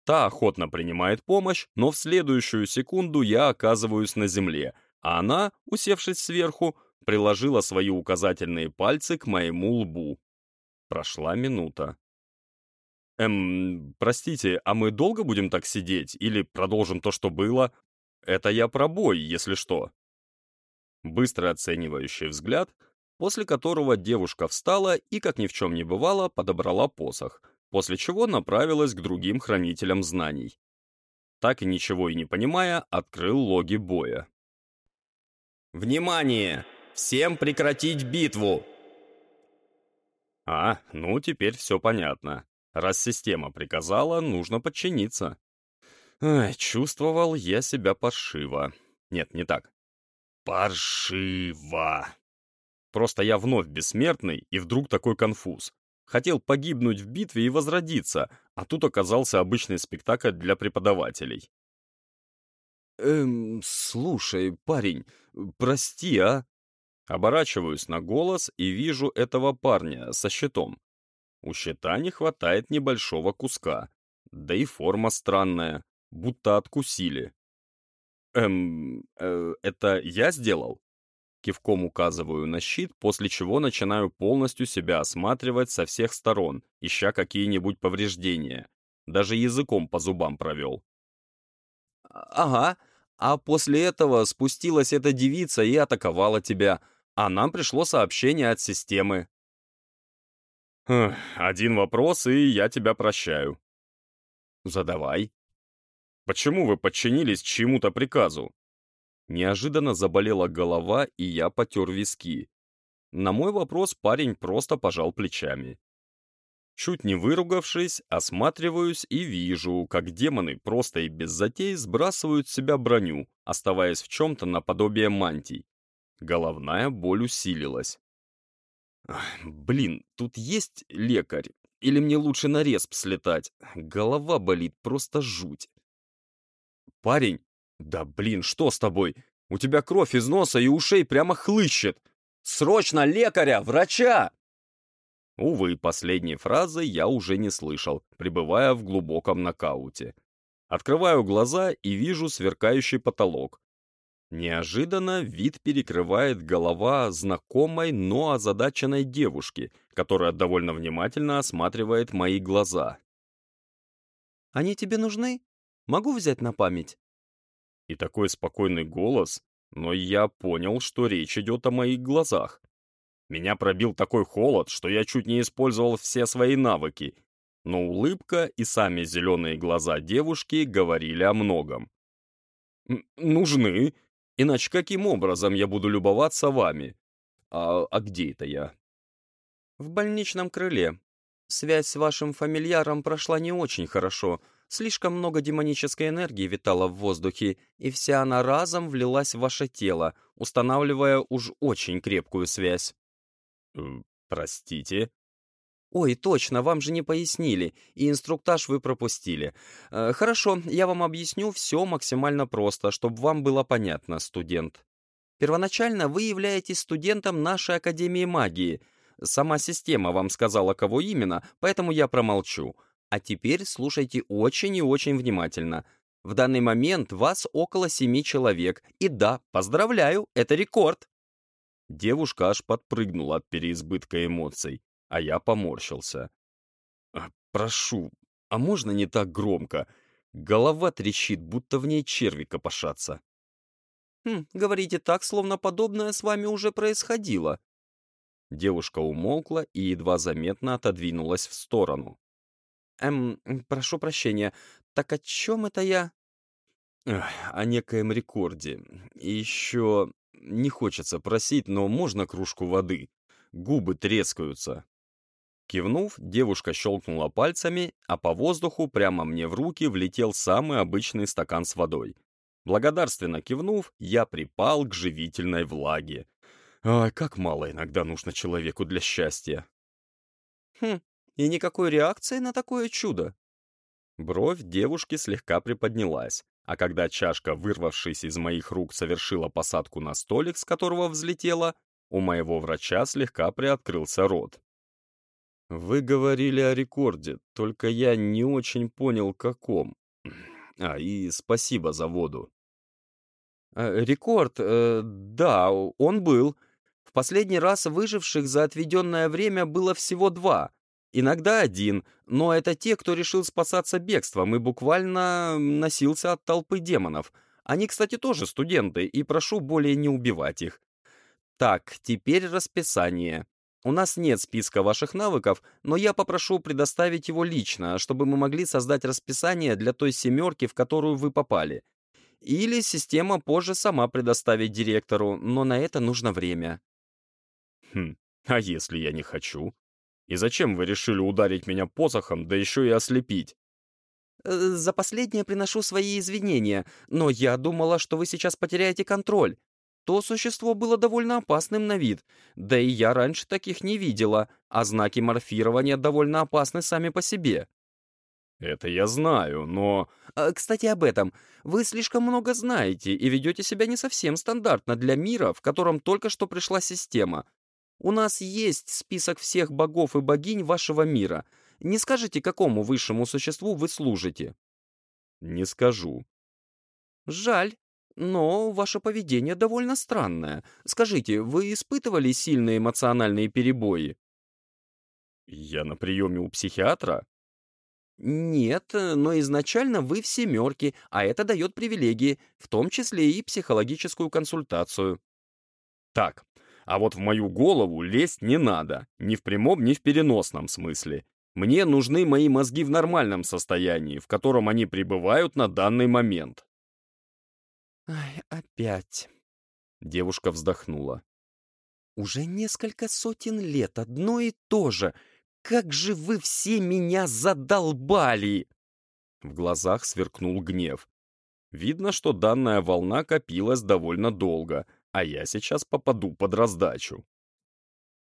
Speaker 1: Та охотно принимает помощь, но в следующую секунду я оказываюсь на земле, а она, усевшись сверху, приложила свои указательные пальцы к моему лбу. Прошла минута. «Эм, простите, а мы долго будем так сидеть? Или продолжим то, что было? Это я про бой, если что». Быстро оценивающий взгляд, после которого девушка встала и, как ни в чем не бывало, подобрала посох, после чего направилась к другим хранителям знаний. Так и ничего и не понимая, открыл логи боя.
Speaker 2: «Внимание! Всем прекратить битву!»
Speaker 1: А, ну теперь все понятно. Раз система приказала, нужно подчиниться. Ай, чувствовал я себя паршиво. Нет, не так. Паршиво. Просто я вновь бессмертный, и вдруг такой конфуз. Хотел погибнуть в битве и возродиться, а тут оказался обычный спектакль для преподавателей. «Эм, слушай, парень, прости, а?» Оборачиваюсь на голос и вижу этого парня со щитом. У щита не хватает небольшого куска, да и форма странная, будто откусили. Эм, э, это я сделал? Кивком указываю на щит, после чего начинаю полностью себя осматривать со всех сторон, ища какие-нибудь повреждения. Даже языком по зубам провел.
Speaker 5: «Ага,
Speaker 4: А после этого спустилась эта девица и атаковала тебя, а нам пришло сообщение от системы.
Speaker 1: «Один вопрос, и я тебя прощаю».
Speaker 4: «Задавай».
Speaker 1: «Почему вы подчинились чьему-то приказу?»
Speaker 4: Неожиданно заболела голова, и я потер виски. На мой вопрос парень просто пожал плечами. Чуть не выругавшись, осматриваюсь и вижу, как демоны просто и без затей сбрасывают с себя броню, оставаясь в чем-то наподобие мантий. Головная боль усилилась. Блин, тут есть лекарь? Или мне лучше на респ слетать? Голова болит, просто жуть. Парень, да блин, что с тобой? У тебя кровь из носа и ушей прямо хлыщет. Срочно лекаря, врача! Увы, последней фразы я уже не слышал, пребывая в глубоком нокауте. Открываю глаза и вижу сверкающий потолок, Неожиданно вид перекрывает голова знакомой, но озадаченной девушки, которая довольно внимательно осматривает мои глаза. «Они тебе нужны? Могу взять на память?» И такой спокойный голос, но я понял, что речь идет о моих глазах. Меня пробил такой холод, что я чуть не использовал все свои навыки, но улыбка и сами зеленые глаза девушки говорили о многом. «Нужны», Иначе каким образом я буду любоваться вами? А, а где это я? В больничном крыле. Связь с вашим фамильяром прошла не очень хорошо. Слишком много демонической энергии витало в воздухе, и вся она разом влилась в ваше тело, устанавливая уж очень крепкую связь. Простите? «Ой, точно, вам же не пояснили, и инструктаж вы пропустили. Э, хорошо, я вам объясню все максимально просто, чтобы вам было понятно, студент. Первоначально вы являетесь студентом нашей Академии магии. Сама система вам сказала, кого именно, поэтому я промолчу. А теперь слушайте очень и очень внимательно. В данный момент вас около семи человек, и да, поздравляю, это рекорд!» Девушка аж подпрыгнула от переизбытка эмоций а я поморщился. «А, «Прошу, а можно не так громко? Голова трещит, будто в ней черви копошатся». «Хм, говорите так, словно подобное с вами уже происходило». Девушка умолкла и едва заметно отодвинулась в сторону. «Эм, прошу прощения, так о чем это я?» «О некоем рекорде. И еще не хочется просить, но можно кружку воды? Губы трескаются». Кивнув, девушка щелкнула пальцами, а по воздуху прямо мне в руки влетел самый обычный стакан с водой. Благодарственно кивнув, я припал к живительной влаге. Ай, как мало иногда нужно человеку для счастья. Хм, и никакой реакции на такое чудо. Бровь девушки слегка приподнялась, а когда чашка, вырвавшись из моих рук, совершила посадку на столик, с которого взлетела, у моего врача слегка приоткрылся рот. «Вы говорили о рекорде, только я не очень понял, каком. А, и спасибо за воду». Э, «Рекорд, э, да, он был. В последний раз выживших за отведенное время было всего два. Иногда один, но это те, кто решил спасаться бегством и буквально носился от толпы демонов. Они, кстати, тоже студенты, и прошу более не убивать их. Так, теперь расписание. У нас нет списка ваших навыков, но я попрошу предоставить его лично, чтобы мы могли создать расписание для той семерки, в которую вы попали. Или система позже сама предоставит директору, но на это нужно время. Хм, а если я не хочу? И зачем вы решили ударить меня посохом, да еще и ослепить? Э, за последнее приношу свои извинения, но я думала, что вы сейчас потеряете контроль. То существо было довольно опасным на вид, да и я раньше таких не видела, а знаки морфирования довольно опасны сами по себе. Это я знаю, но... А, кстати, об этом. Вы слишком много знаете и ведете себя не совсем стандартно для мира, в котором только что пришла система. У нас есть список всех богов и богинь вашего мира. Не скажите, какому высшему существу вы служите? Не скажу. Жаль. Но ваше поведение довольно странное. Скажите, вы испытывали сильные эмоциональные перебои? Я на приеме у психиатра?
Speaker 5: нет, но изначально вы в семерке, а это дает привилегии, в том числе и психологическую консультацию.
Speaker 1: Так, а вот в мою голову лезть не надо, ни в прямом, ни в переносном смысле. Мне нужны мои мозги в нормальном состоянии, в котором они пребывают на данный момент.
Speaker 5: Ай, опять.
Speaker 1: Девушка вздохнула.
Speaker 5: Уже несколько сотен лет одно и то же. Как же вы все меня задолбали!
Speaker 1: В глазах сверкнул гнев. Видно, что данная волна копилась довольно долго, а я сейчас попаду под раздачу.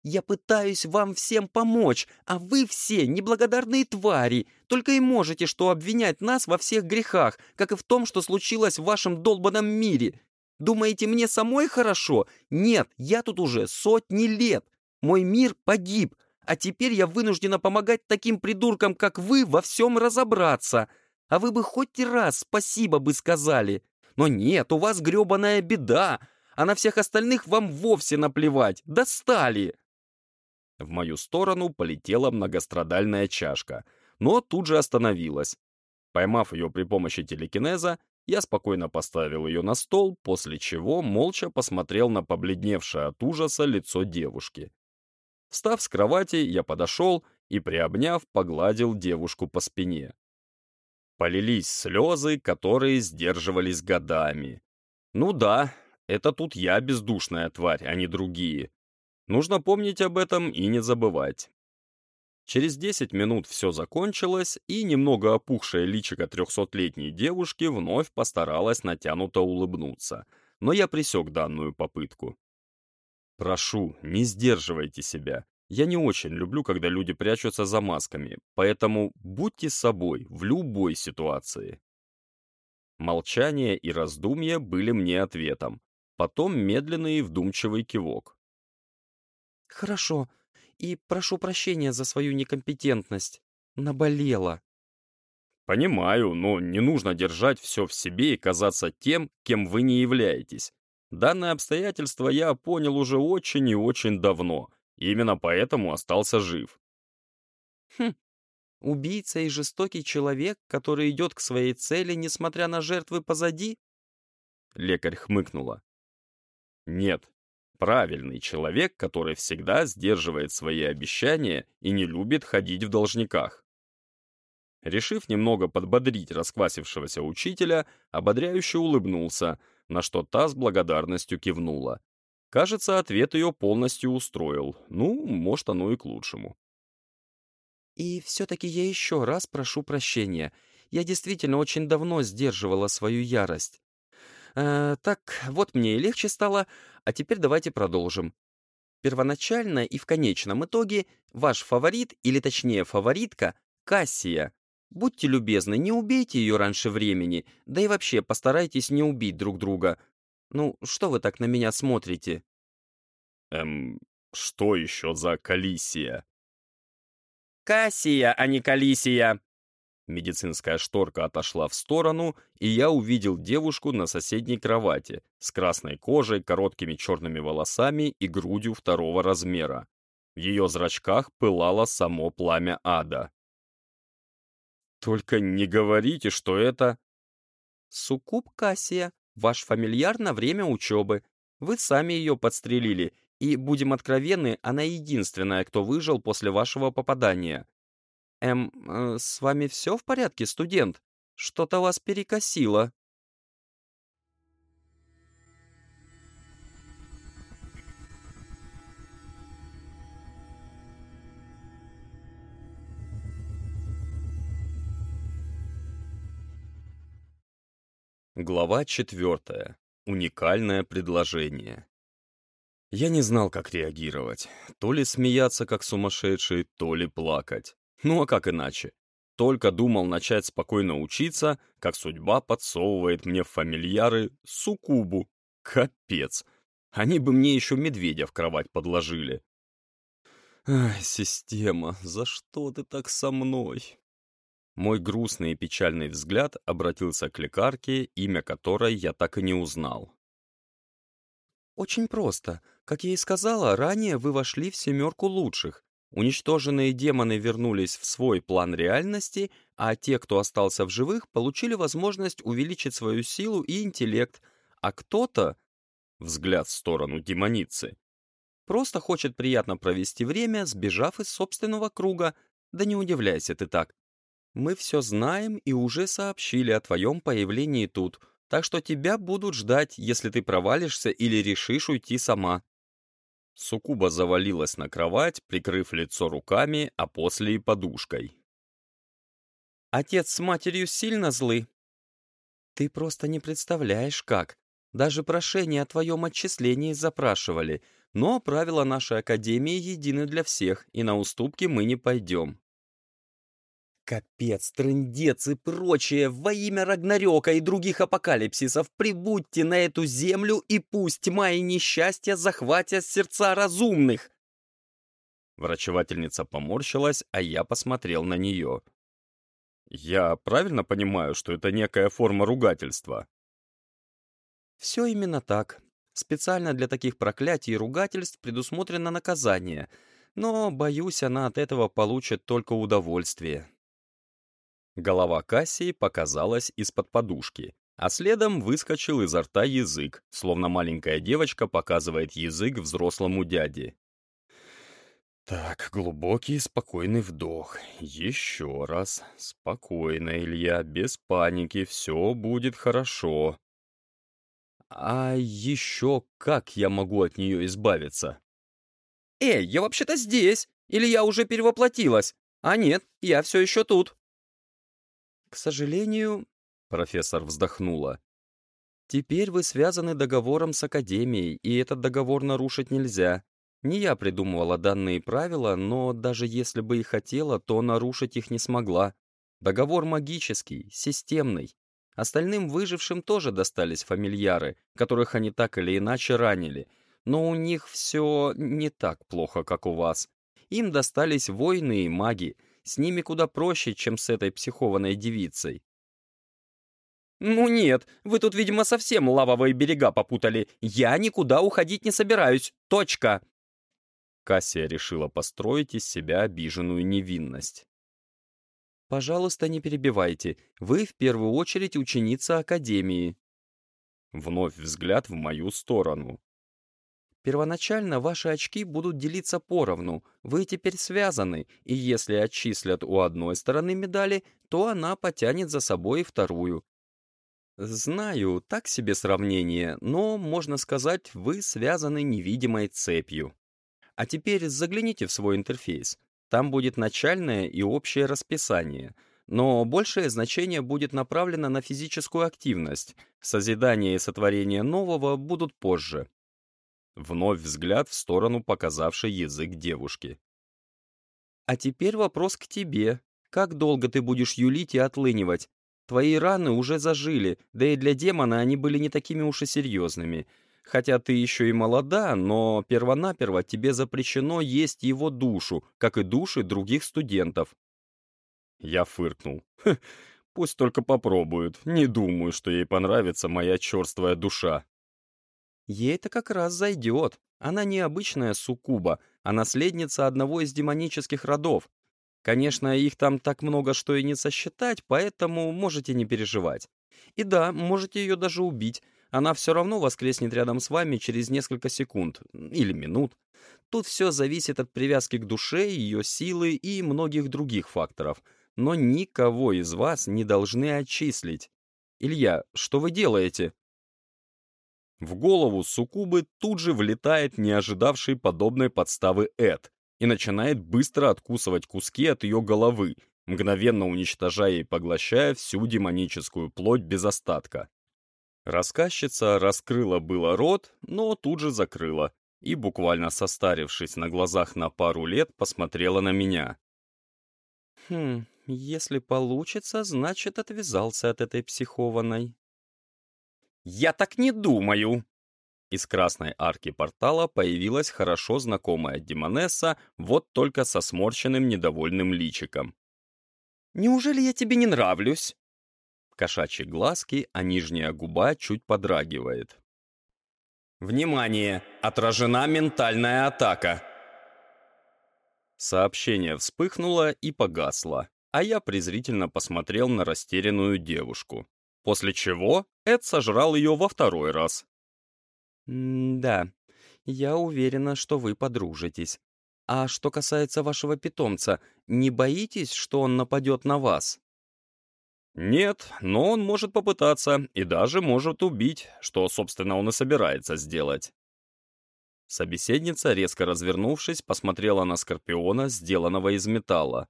Speaker 5: Я пытаюсь вам всем помочь, а вы все неблагодарные твари, только и можете что обвинять нас во всех грехах, как и в том, что случилось в вашем долбанном мире. Думаете, мне самой хорошо? Нет, я тут уже сотни лет. Мой мир погиб, а теперь я вынуждена помогать таким придуркам, как вы, во всем разобраться. А вы бы хоть раз спасибо бы сказали. Но нет, у вас гребаная беда, а на всех остальных вам вовсе наплевать. Достали!»
Speaker 1: В мою сторону полетела многострадальная чашка, но тут же остановилась. Поймав ее при помощи телекинеза, я спокойно поставил ее на стол, после чего молча посмотрел на побледневшее от ужаса лицо девушки. Встав с кровати, я подошел и, приобняв, погладил девушку по спине. Полились слезы, которые сдерживались годами. Ну да, это тут я бездушная тварь, а не другие. Нужно помнить об этом и не забывать. Через 10 минут все закончилось, и немного опухшая личико трехсотлетней девушки вновь постаралась натянуто улыбнуться, но я пресек данную попытку. Прошу, не сдерживайте себя. Я не очень люблю, когда люди прячутся за масками, поэтому будьте собой в любой ситуации. Молчание и раздумья были мне ответом, потом медленный и вдумчивый кивок.
Speaker 5: «Хорошо. И прошу прощения за свою некомпетентность. Наболела».
Speaker 1: «Понимаю, но не нужно держать все в себе и казаться тем, кем вы не являетесь. Данное обстоятельство я понял уже очень и очень давно, именно поэтому остался жив».
Speaker 5: «Хм, убийца и жестокий человек, который идет к своей цели, несмотря на жертвы позади?»
Speaker 1: Лекарь хмыкнула. «Нет, Правильный человек, который всегда сдерживает свои обещания и не любит ходить в должниках. Решив немного подбодрить расквасившегося учителя, ободряюще улыбнулся, на что та с благодарностью кивнула. Кажется, ответ ее полностью устроил. Ну, может, оно и к лучшему.
Speaker 5: «И все-таки я еще раз прошу прощения. Я действительно очень давно сдерживала свою ярость. Э, так, вот мне и легче стало, а теперь давайте продолжим. Первоначально и в конечном итоге ваш фаворит, или точнее фаворитка, Кассия. Будьте любезны, не убейте ее раньше времени, да и вообще постарайтесь не убить друг друга. Ну, что вы так на меня смотрите?
Speaker 1: Эм, что еще за Калисия?
Speaker 5: Кассия, а не Калисия,
Speaker 1: Медицинская шторка отошла в сторону, и я увидел девушку на соседней кровати с красной кожей, короткими черными волосами и грудью второго размера. В ее зрачках пылало само пламя ада. «Только не говорите, что это...»
Speaker 5: «Суккуб Кассия, ваш фамильяр на время учебы. Вы сами ее подстрелили, и, будем откровенны, она единственная, кто выжил после вашего попадания. «Эм, э, с вами все в порядке, студент? Что-то вас перекосило».
Speaker 1: Глава четвертая. Уникальное предложение. Я не знал, как реагировать. То ли смеяться, как сумасшедший, то ли плакать. Ну а как иначе? Только думал начать спокойно учиться, как судьба подсовывает мне фамильяры суккубу. Капец. Они бы мне еще медведя в кровать подложили. Ай, система, за что ты так со мной? Мой грустный и печальный взгляд обратился к лекарке, имя которой я так и не узнал.
Speaker 5: «Очень просто. Как я и сказала, ранее вы вошли в семерку лучших. Уничтоженные демоны вернулись в свой план реальности, а те, кто остался в живых, получили возможность увеличить свою силу и интеллект, а кто-то, взгляд в сторону демоницы, просто хочет приятно провести время, сбежав из собственного круга. Да не удивляйся ты так. Мы все знаем и уже сообщили о твоем появлении тут, так что тебя будут ждать, если ты провалишься или решишь уйти сама. Сукуба завалилась на кровать, прикрыв лицо руками, а после и подушкой. «Отец с матерью сильно злы?» «Ты просто не представляешь, как. Даже прошение о твоем отчислении запрашивали, но правила нашей академии едины для всех, и на уступки мы не пойдем». Капец, трындец и прочее, во имя Рагнарёка и других апокалипсисов, прибудьте на эту землю, и пусть тьма и несчастье захватят сердца разумных!» Врачевательница поморщилась, а я посмотрел на нее.
Speaker 1: «Я правильно понимаю, что это некая форма ругательства?»
Speaker 5: «Все именно так. Специально для таких проклятий и ругательств предусмотрено наказание, но, боюсь, она от этого получит только удовольствие». Голова Кассии показалась из-под подушки, а следом выскочил изо рта язык, словно маленькая девочка показывает язык взрослому дяде. Так, глубокий спокойный вдох. Еще раз. Спокойно, Илья, без паники, все будет хорошо. А еще как я могу от нее избавиться? «Эй, я вообще-то здесь! Или я уже перевоплотилась? А нет, я все еще тут!» «К сожалению...» — профессор вздохнула. «Теперь вы связаны договором с Академией, и этот договор нарушить нельзя. Не я придумывала данные правила, но даже если бы и хотела, то нарушить их не смогла. Договор магический, системный. Остальным выжившим тоже достались фамильяры, которых они так или иначе ранили. Но у них все не так плохо, как у вас. Им достались воины и маги, с ними куда проще, чем с этой психованной девицей. «Ну нет, вы тут, видимо, совсем лавовые берега попутали. Я никуда уходить не собираюсь. Точка!» Кассия решила построить из себя обиженную невинность. «Пожалуйста, не перебивайте. Вы в первую очередь ученица Академии». Вновь взгляд в мою сторону. Первоначально ваши очки будут делиться поровну, вы теперь связаны, и если отчислят у одной стороны медали, то она потянет за собой вторую. Знаю, так себе сравнение, но, можно сказать, вы связаны невидимой цепью. А теперь загляните в свой интерфейс. Там будет начальное и общее расписание, но большее значение будет направлено на физическую активность. Созидание и сотворение нового будут позже. Вновь взгляд в сторону показавшей язык девушки. «А теперь вопрос к тебе. Как долго ты будешь юлить и отлынивать? Твои раны уже зажили, да и для демона они были не такими уж и серьезными. Хотя ты еще и молода, но первонаперво тебе запрещено есть его душу, как и души других студентов». Я фыркнул. «Пусть только попробуют. Не думаю, что ей понравится моя черствая душа». Ей это как раз зайдет. Она не обычная суккуба, а наследница одного из демонических родов. Конечно, их там так много, что и не сосчитать, поэтому можете не переживать. И да, можете ее даже убить. Она все равно воскреснет рядом с вами через несколько секунд или минут. Тут все зависит от привязки к душе, ее силы и многих других факторов. Но никого из вас не должны отчислить. Илья, что вы делаете? В голову Сукубы тут же влетает не ожидавший подобной подставы Эд и начинает быстро откусывать куски от ее головы, мгновенно уничтожая и поглощая всю демоническую плоть без остатка. Рассказчица раскрыла было рот, но тут же закрыла и, буквально состарившись на глазах на пару лет, посмотрела на меня. «Хм, если получится, значит, отвязался от этой психованной». «Я так не думаю!» Из красной арки портала появилась хорошо знакомая Демонесса, вот только со сморщенным недовольным личиком. «Неужели я тебе не нравлюсь?» Кошачьи глазки, а нижняя губа чуть подрагивает. «Внимание! Отражена ментальная атака!» Сообщение вспыхнуло и погасло,
Speaker 1: а я презрительно посмотрел на растерянную девушку. После чего Эд сожрал ее во второй раз.
Speaker 5: «Да, я уверена, что вы подружитесь. А что касается вашего питомца, не боитесь, что он нападет на вас?»
Speaker 1: «Нет, но он может попытаться и даже может убить, что, собственно, он и собирается сделать». Собеседница, резко развернувшись, посмотрела на Скорпиона, сделанного из металла.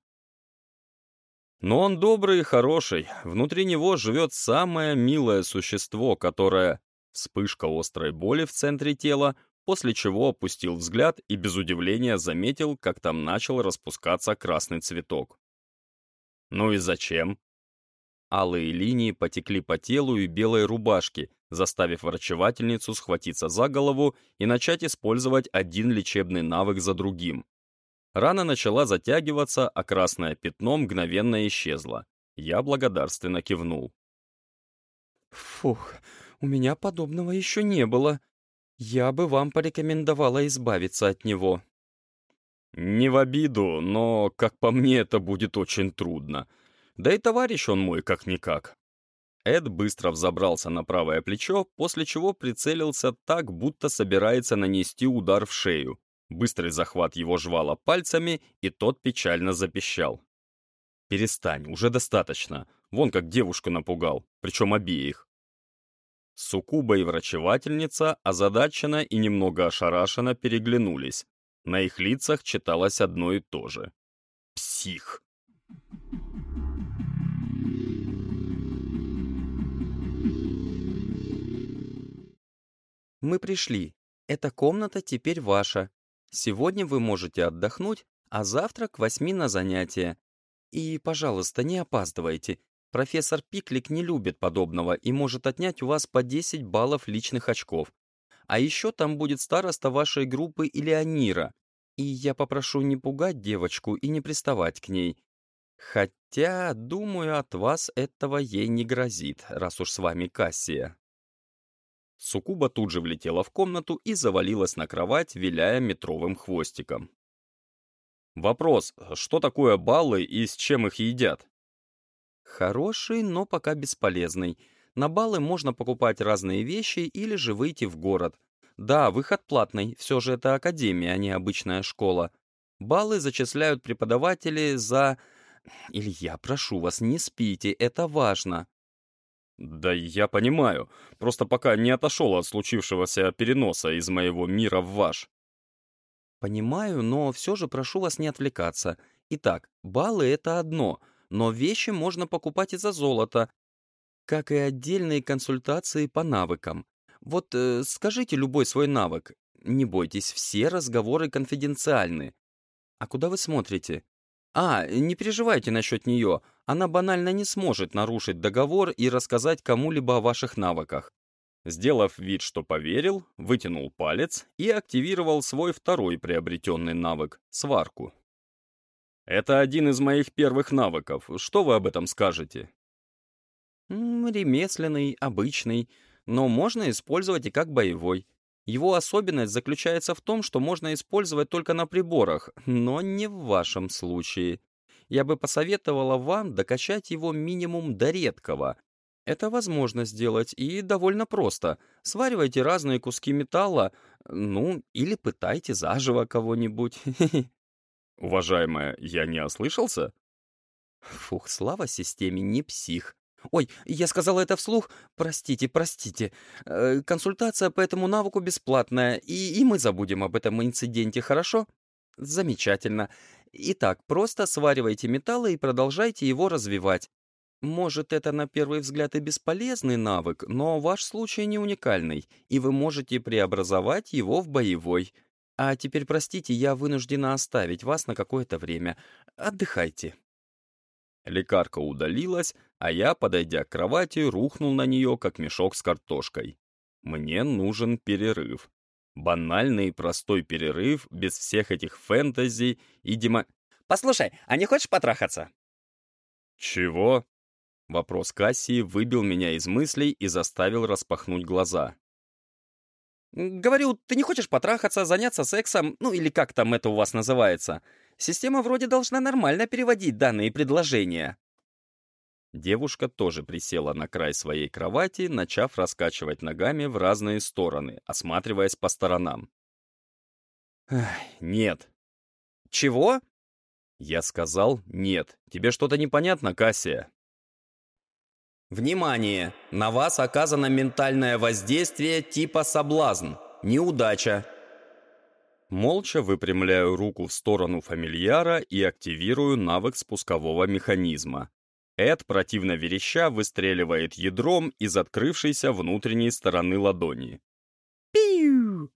Speaker 1: Но он добрый и хороший, внутри него живет самое милое существо, которое... Вспышка острой боли в центре тела, после чего опустил взгляд и без удивления заметил, как там начал распускаться красный цветок. Ну и зачем? Алые линии потекли по телу и белой рубашке, заставив врачевательницу схватиться за голову и начать использовать один лечебный навык за другим. Рана начала затягиваться, а красное пятно мгновенно исчезло. Я благодарственно кивнул.
Speaker 5: «Фух, у меня подобного еще не было. Я бы вам порекомендовала избавиться от него».
Speaker 1: «Не в обиду, но, как по мне, это будет очень трудно. Да и товарищ он мой как-никак». Эд быстро взобрался на правое плечо, после чего прицелился так, будто собирается нанести удар в шею. Быстрый захват его жвала пальцами, и тот печально запищал. «Перестань, уже достаточно. Вон как девушку напугал, причем обеих». Сукуба и врачевательница, озадаченно и немного ошарашенно переглянулись. На их лицах читалось одно и то же. «Псих!»
Speaker 5: «Мы пришли. Эта комната теперь ваша. Сегодня вы можете отдохнуть, а завтра к восьми на занятия. И, пожалуйста, не опаздывайте. Профессор Пиклик не любит подобного и может отнять у вас по 10 баллов личных очков. А еще там будет староста вашей группы Илеонира. И я попрошу не пугать девочку и не приставать к ней. Хотя, думаю, от вас этого ей не грозит, раз уж с вами Кассия.
Speaker 1: Сукуба тут же влетела в комнату и завалилась на кровать, виляя метровым хвостиком. Вопрос, что такое баллы и с чем их едят?
Speaker 5: Хороший, но пока бесполезный. На баллы можно покупать разные вещи или же выйти в город. Да, выход платный, все же это академия, а не обычная школа. Баллы зачисляют преподаватели за... Илья, прошу вас, не спите, это важно.
Speaker 1: Да я понимаю, просто пока не отошел от случившегося переноса из моего мира в ваш.
Speaker 5: Понимаю, но все же прошу вас не отвлекаться. Итак, баллы — это одно, но вещи можно покупать и за золото, как и отдельные консультации по навыкам. Вот э, скажите любой свой навык. Не бойтесь, все разговоры конфиденциальны. А куда вы смотрите? А, не переживайте насчет нее. Она банально не сможет нарушить договор и рассказать кому-либо о ваших навыках.
Speaker 1: Сделав вид, что поверил, вытянул палец и активировал свой второй приобретенный навык — сварку. Это один из моих первых навыков. Что вы об этом скажете?
Speaker 5: ремесленный, обычный, но можно использовать и как боевой. Его особенность заключается в том, что можно использовать только на приборах, но не в вашем случае. Я бы посоветовала вам докачать его минимум до редкого. Это возможно сделать и довольно просто. Сваривайте разные куски металла, ну, или пытайте заживо кого-нибудь.
Speaker 1: Уважаемая, я не ослышался?
Speaker 5: Фух, слава системе, не псих. Ой, я сказала это вслух. Простите, простите. Э, консультация по этому навыку бесплатная, и, и мы забудем об этом инциденте, хорошо? Замечательно. Итак, просто сваривайте металлы и продолжайте его развивать. Может, это на первый взгляд и бесполезный навык, но ваш случай не уникальный, и вы можете преобразовать его в боевой. А теперь, простите, я вынуждена оставить вас на какое-то время. Отдыхайте.
Speaker 1: Лекарка удалилась, а я, подойдя к кровати, рухнул на нее, как мешок с картошкой. Мне нужен перерыв. Банальный и простой перерыв, без всех этих фэнтези и дема...
Speaker 2: «Послушай, а не хочешь потрахаться?»
Speaker 1: «Чего?» Вопрос Кассии выбил меня из мыслей и заставил распахнуть глаза.
Speaker 2: «Говорю, ты не хочешь потрахаться, заняться сексом, ну или как там это у вас называется?
Speaker 5: Система вроде должна нормально переводить данные предложения.
Speaker 1: Девушка тоже присела на край своей кровати, начав раскачивать ногами в разные стороны, осматриваясь по сторонам. «Нет».
Speaker 5: «Чего?»
Speaker 1: Я сказал «нет». Тебе что-то непонятно, Кассия?
Speaker 2: Внимание! На вас оказано ментальное воздействие типа соблазн. Неудача.
Speaker 1: Молча выпрямляю руку в сторону фамильяра и активирую навык спускового механизма. Эд, противно вереща, выстреливает ядром из открывшейся внутренней стороны ладони.
Speaker 5: «Пиу!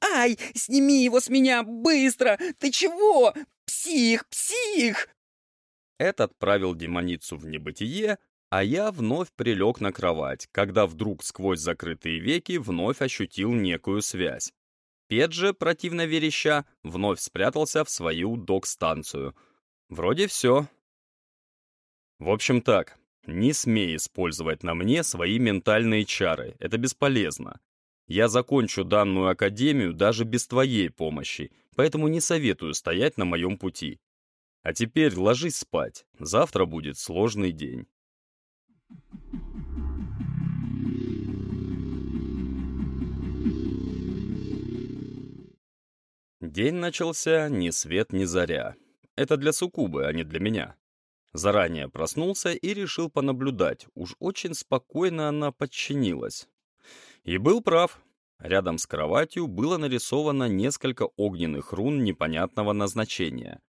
Speaker 5: Ай, сними его с меня, быстро! Ты чего? Псих, псих!»
Speaker 1: Эд отправил демоницу в небытие, а я вновь прилег на кровать, когда вдруг сквозь закрытые веки вновь ощутил некую связь. Пет же, противно вереща, вновь спрятался в свою док-станцию. Вроде все. В общем так, не смей использовать на мне свои ментальные чары, это бесполезно. Я закончу данную академию даже без твоей помощи, поэтому не советую стоять на моем пути. А теперь ложись спать, завтра будет сложный день. День начался ни свет ни заря. Это для Сукубы, а не для меня. Заранее проснулся и решил понаблюдать. Уж очень спокойно она подчинилась. И был прав. Рядом с кроватью было нарисовано несколько огненных рун непонятного назначения.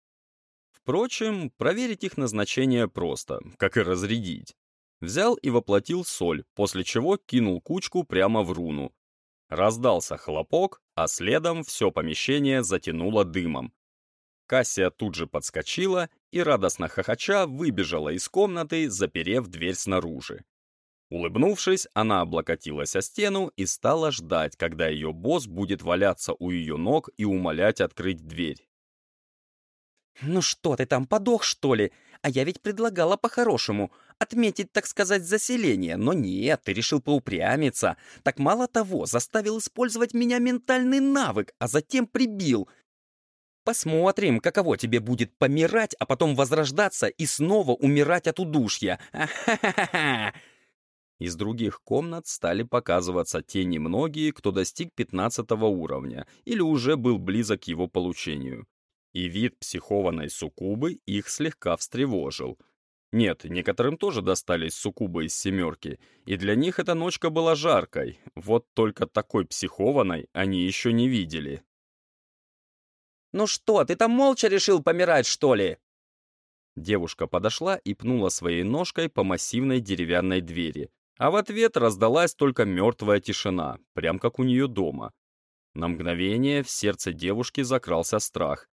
Speaker 1: Впрочем, проверить их назначение просто, как и разрядить. Взял и воплотил соль, после чего кинул кучку прямо в руну, Раздался хлопок, а следом все помещение затянуло дымом. Кассия тут же подскочила и, радостно хохоча, выбежала из комнаты, заперев дверь снаружи. Улыбнувшись, она облокотилась о стену и стала ждать, когда ее босс будет валяться у ее ног и умолять открыть дверь.
Speaker 5: «Ну что ты там, подох, что ли? А я ведь предлагала по-хорошему. Отметить, так сказать, заселение. Но нет, ты решил поупрямиться. Так мало того, заставил использовать меня ментальный навык, а затем прибил. Посмотрим, каково тебе будет помирать, а потом возрождаться и снова умирать от удушья.
Speaker 1: Из других комнат стали показываться те немногие, кто достиг 15 уровня или уже был близок к его получению и вид психованной суккубы их слегка встревожил. Нет, некоторым тоже достались суккубы из семерки, и для них эта ночка была жаркой, вот только такой психованной они еще не видели.
Speaker 5: «Ну что, ты там молча решил помирать, что ли?»
Speaker 1: Девушка подошла и пнула своей ножкой по массивной деревянной двери, а в ответ раздалась только мертвая тишина, прям как у нее дома. На мгновение в сердце девушки закрался страх,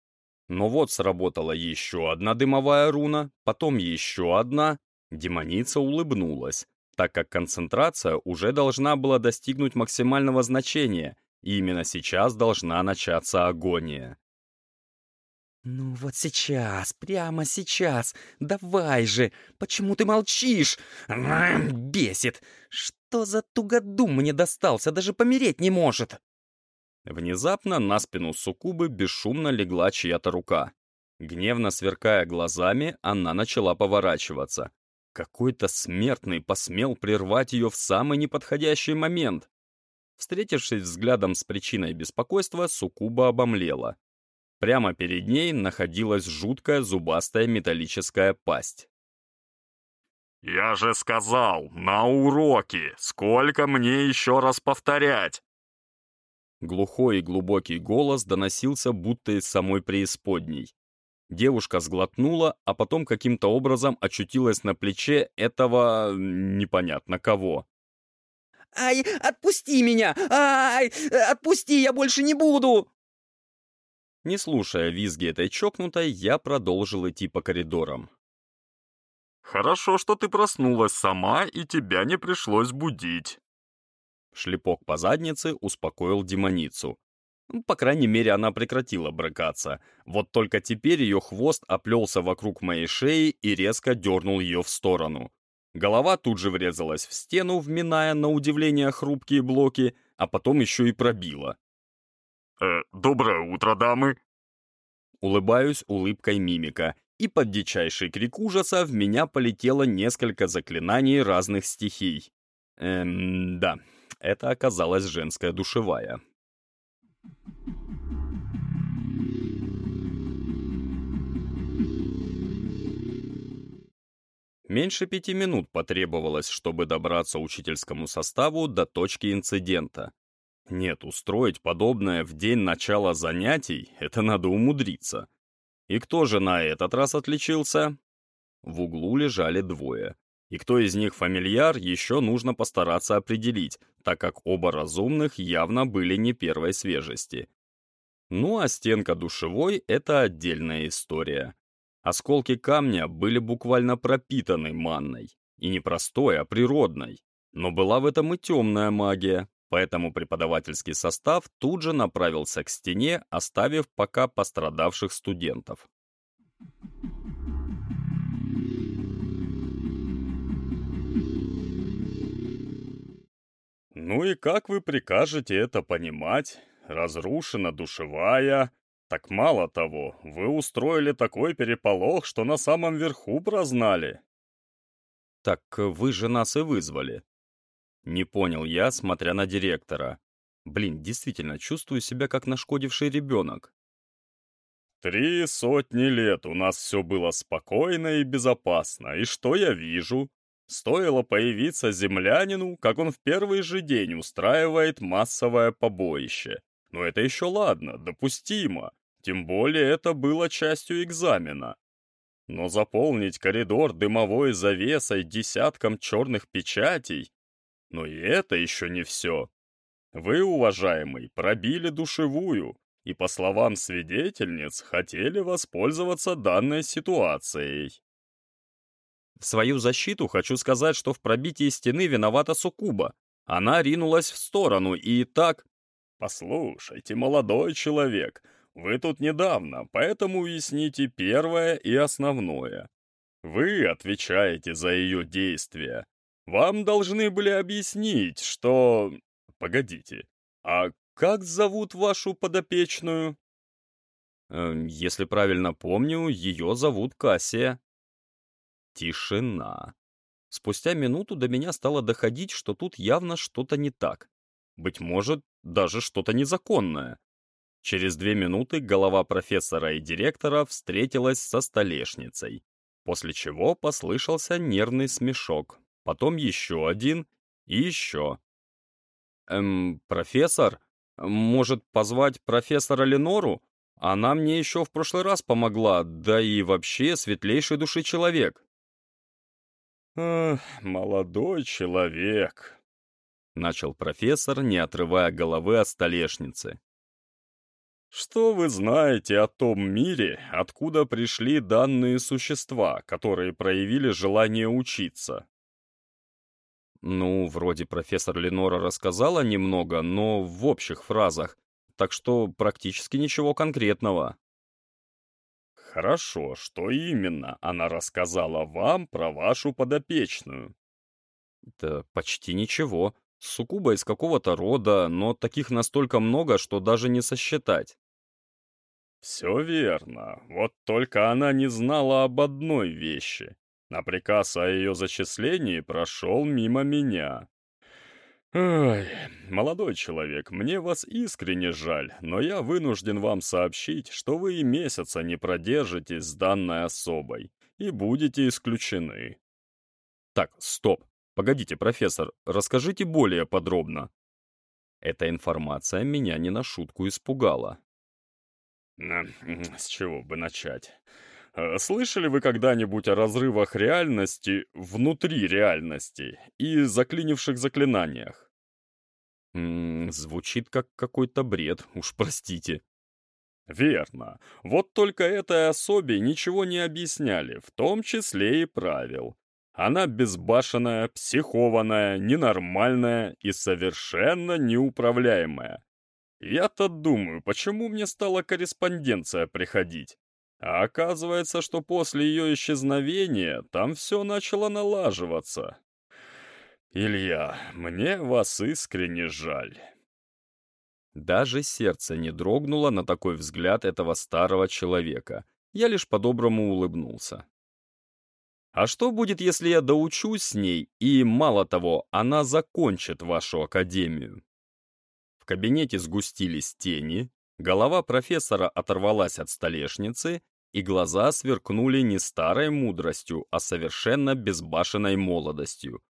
Speaker 1: но вот сработала еще одна дымовая руна, потом еще одна. Демоница улыбнулась, так как концентрация уже должна была достигнуть максимального значения, и именно сейчас должна начаться агония.
Speaker 5: «Ну вот сейчас, прямо сейчас, давай же! Почему ты молчишь? Бесит! Что за тугодум мне достался, даже помереть не может!»
Speaker 1: Внезапно на спину Сукубы бесшумно легла чья-то рука. Гневно сверкая глазами, она начала поворачиваться. Какой-то смертный посмел прервать ее в самый неподходящий момент. Встретившись взглядом с причиной беспокойства, Сукуба обомлела. Прямо перед ней находилась жуткая зубастая металлическая пасть.
Speaker 3: «Я же сказал, на уроки! Сколько мне еще раз повторять?»
Speaker 1: Глухой и глубокий голос доносился будто из самой преисподней. Девушка сглотнула, а потом каким-то образом очутилась на плече этого... непонятно кого.
Speaker 5: «Ай, отпусти меня! Ай, отпусти, я больше не буду!»
Speaker 1: Не слушая визги этой чокнутой, я продолжил идти по коридорам.
Speaker 3: «Хорошо, что ты проснулась сама, и тебя не пришлось будить»,
Speaker 1: Шлепок по заднице успокоил демоницу. По крайней мере, она прекратила брыкаться. Вот только теперь ее хвост оплелся вокруг моей шеи и резко дернул ее в сторону. Голова тут же врезалась в стену, вминая на удивление хрупкие блоки, а потом еще и пробила.
Speaker 3: «Э, «Доброе утро, дамы!»
Speaker 1: улыбаюсь улыбкой мимика, и под дичайший крик ужаса в меня полетело несколько заклинаний разных стихий. Эм, да, это оказалась женская душевая. Меньше пяти минут потребовалось, чтобы добраться учительскому составу до точки инцидента. Нет, устроить подобное в день начала занятий — это надо умудриться. И кто же на этот раз отличился? В углу лежали двое. И кто из них фамильяр, еще нужно постараться определить, так как оба разумных явно были не первой свежести. Ну а стенка душевой — это отдельная история. Осколки камня были буквально пропитаны манной. И не простой, а природной. Но была в этом и темная магия, поэтому преподавательский состав тут же направился к стене, оставив пока пострадавших студентов. «Ну и как вы прикажете это понимать? Разрушена душевая. Так мало того, вы устроили такой переполох, что на самом верху прознали». «Так вы же нас и вызвали», не понял я, смотря на директора. Блин, действительно, чувствую себя как нашкодивший ребенок. Три сотни лет у нас все было спокойно и безопасно, и что я вижу? Стоило появиться землянину, как он в первый же день устраивает массовое побоище. Но это еще ладно, допустимо. Тем более это было частью экзамена. Но заполнить коридор дымовой завесой десятком черных печатей но и это еще не все. Вы, уважаемый, пробили душевую, и, по словам свидетельниц, хотели воспользоваться данной ситуацией. В свою защиту хочу сказать, что в пробитии стены виновата Сукуба. Она ринулась в сторону, и так... Послушайте, молодой человек, вы тут недавно, поэтому уясните первое и основное. Вы отвечаете за ее действия, вам должны были объяснить, что... Погодите, а как зовут вашу подопечную? Эм, если правильно помню, ее зовут Кассия. Тишина. Спустя минуту до меня стало доходить, что тут явно что-то не так. Быть может, даже что-то незаконное. Через две минуты голова профессора и директора встретилась со столешницей, после чего послышался нервный смешок, потом еще один и еще. Эм, профессор? Может, позвать профессора Ленору? Она мне еще в прошлый раз помогла, да и вообще светлейшей души человек. «Эх, молодой человек», — начал профессор, не отрывая головы от столешницы. «Что вы знаете о том мире, откуда пришли данные существа, которые проявили желание учиться?» Ну, вроде профессор Ленора рассказала немного, но в общих фразах, так что практически ничего конкретного. Хорошо, что именно она рассказала вам про вашу подопечную? Да почти ничего. Сукуба из какого-то рода, но таких настолько много, что даже не сосчитать. Все верно, вот только она не знала об одной вещи. На приказ о ее зачислении прошел мимо меня. Ой, молодой человек, мне вас искренне жаль, но я вынужден вам сообщить, что вы и месяца не продержитесь с данной особой и будете исключены. Так, стоп. Погодите, профессор, расскажите более подробно. Эта информация меня не на шутку испугала. С чего бы начать? Э, слышали вы когда-нибудь о разрывах реальности внутри реальности и заклинивших заклинаниях? М -м, звучит как какой-то бред, уж простите. Верно. Вот только этой особе ничего не объясняли, в том числе и правил. Она безбашенная, психованная, ненормальная и совершенно неуправляемая. Я-то думаю, почему мне стала корреспонденция приходить? А оказывается, что после ее исчезновения там все начало налаживаться. Илья, мне вас искренне жаль. Даже сердце не дрогнуло на такой взгляд этого старого человека. Я лишь по-доброму улыбнулся. А что будет, если я доучусь с ней, и, мало того, она закончит вашу академию? В кабинете сгустились тени, голова профессора оторвалась от столешницы, и глаза сверкнули не старой мудростью, а совершенно безбашенной молодостью.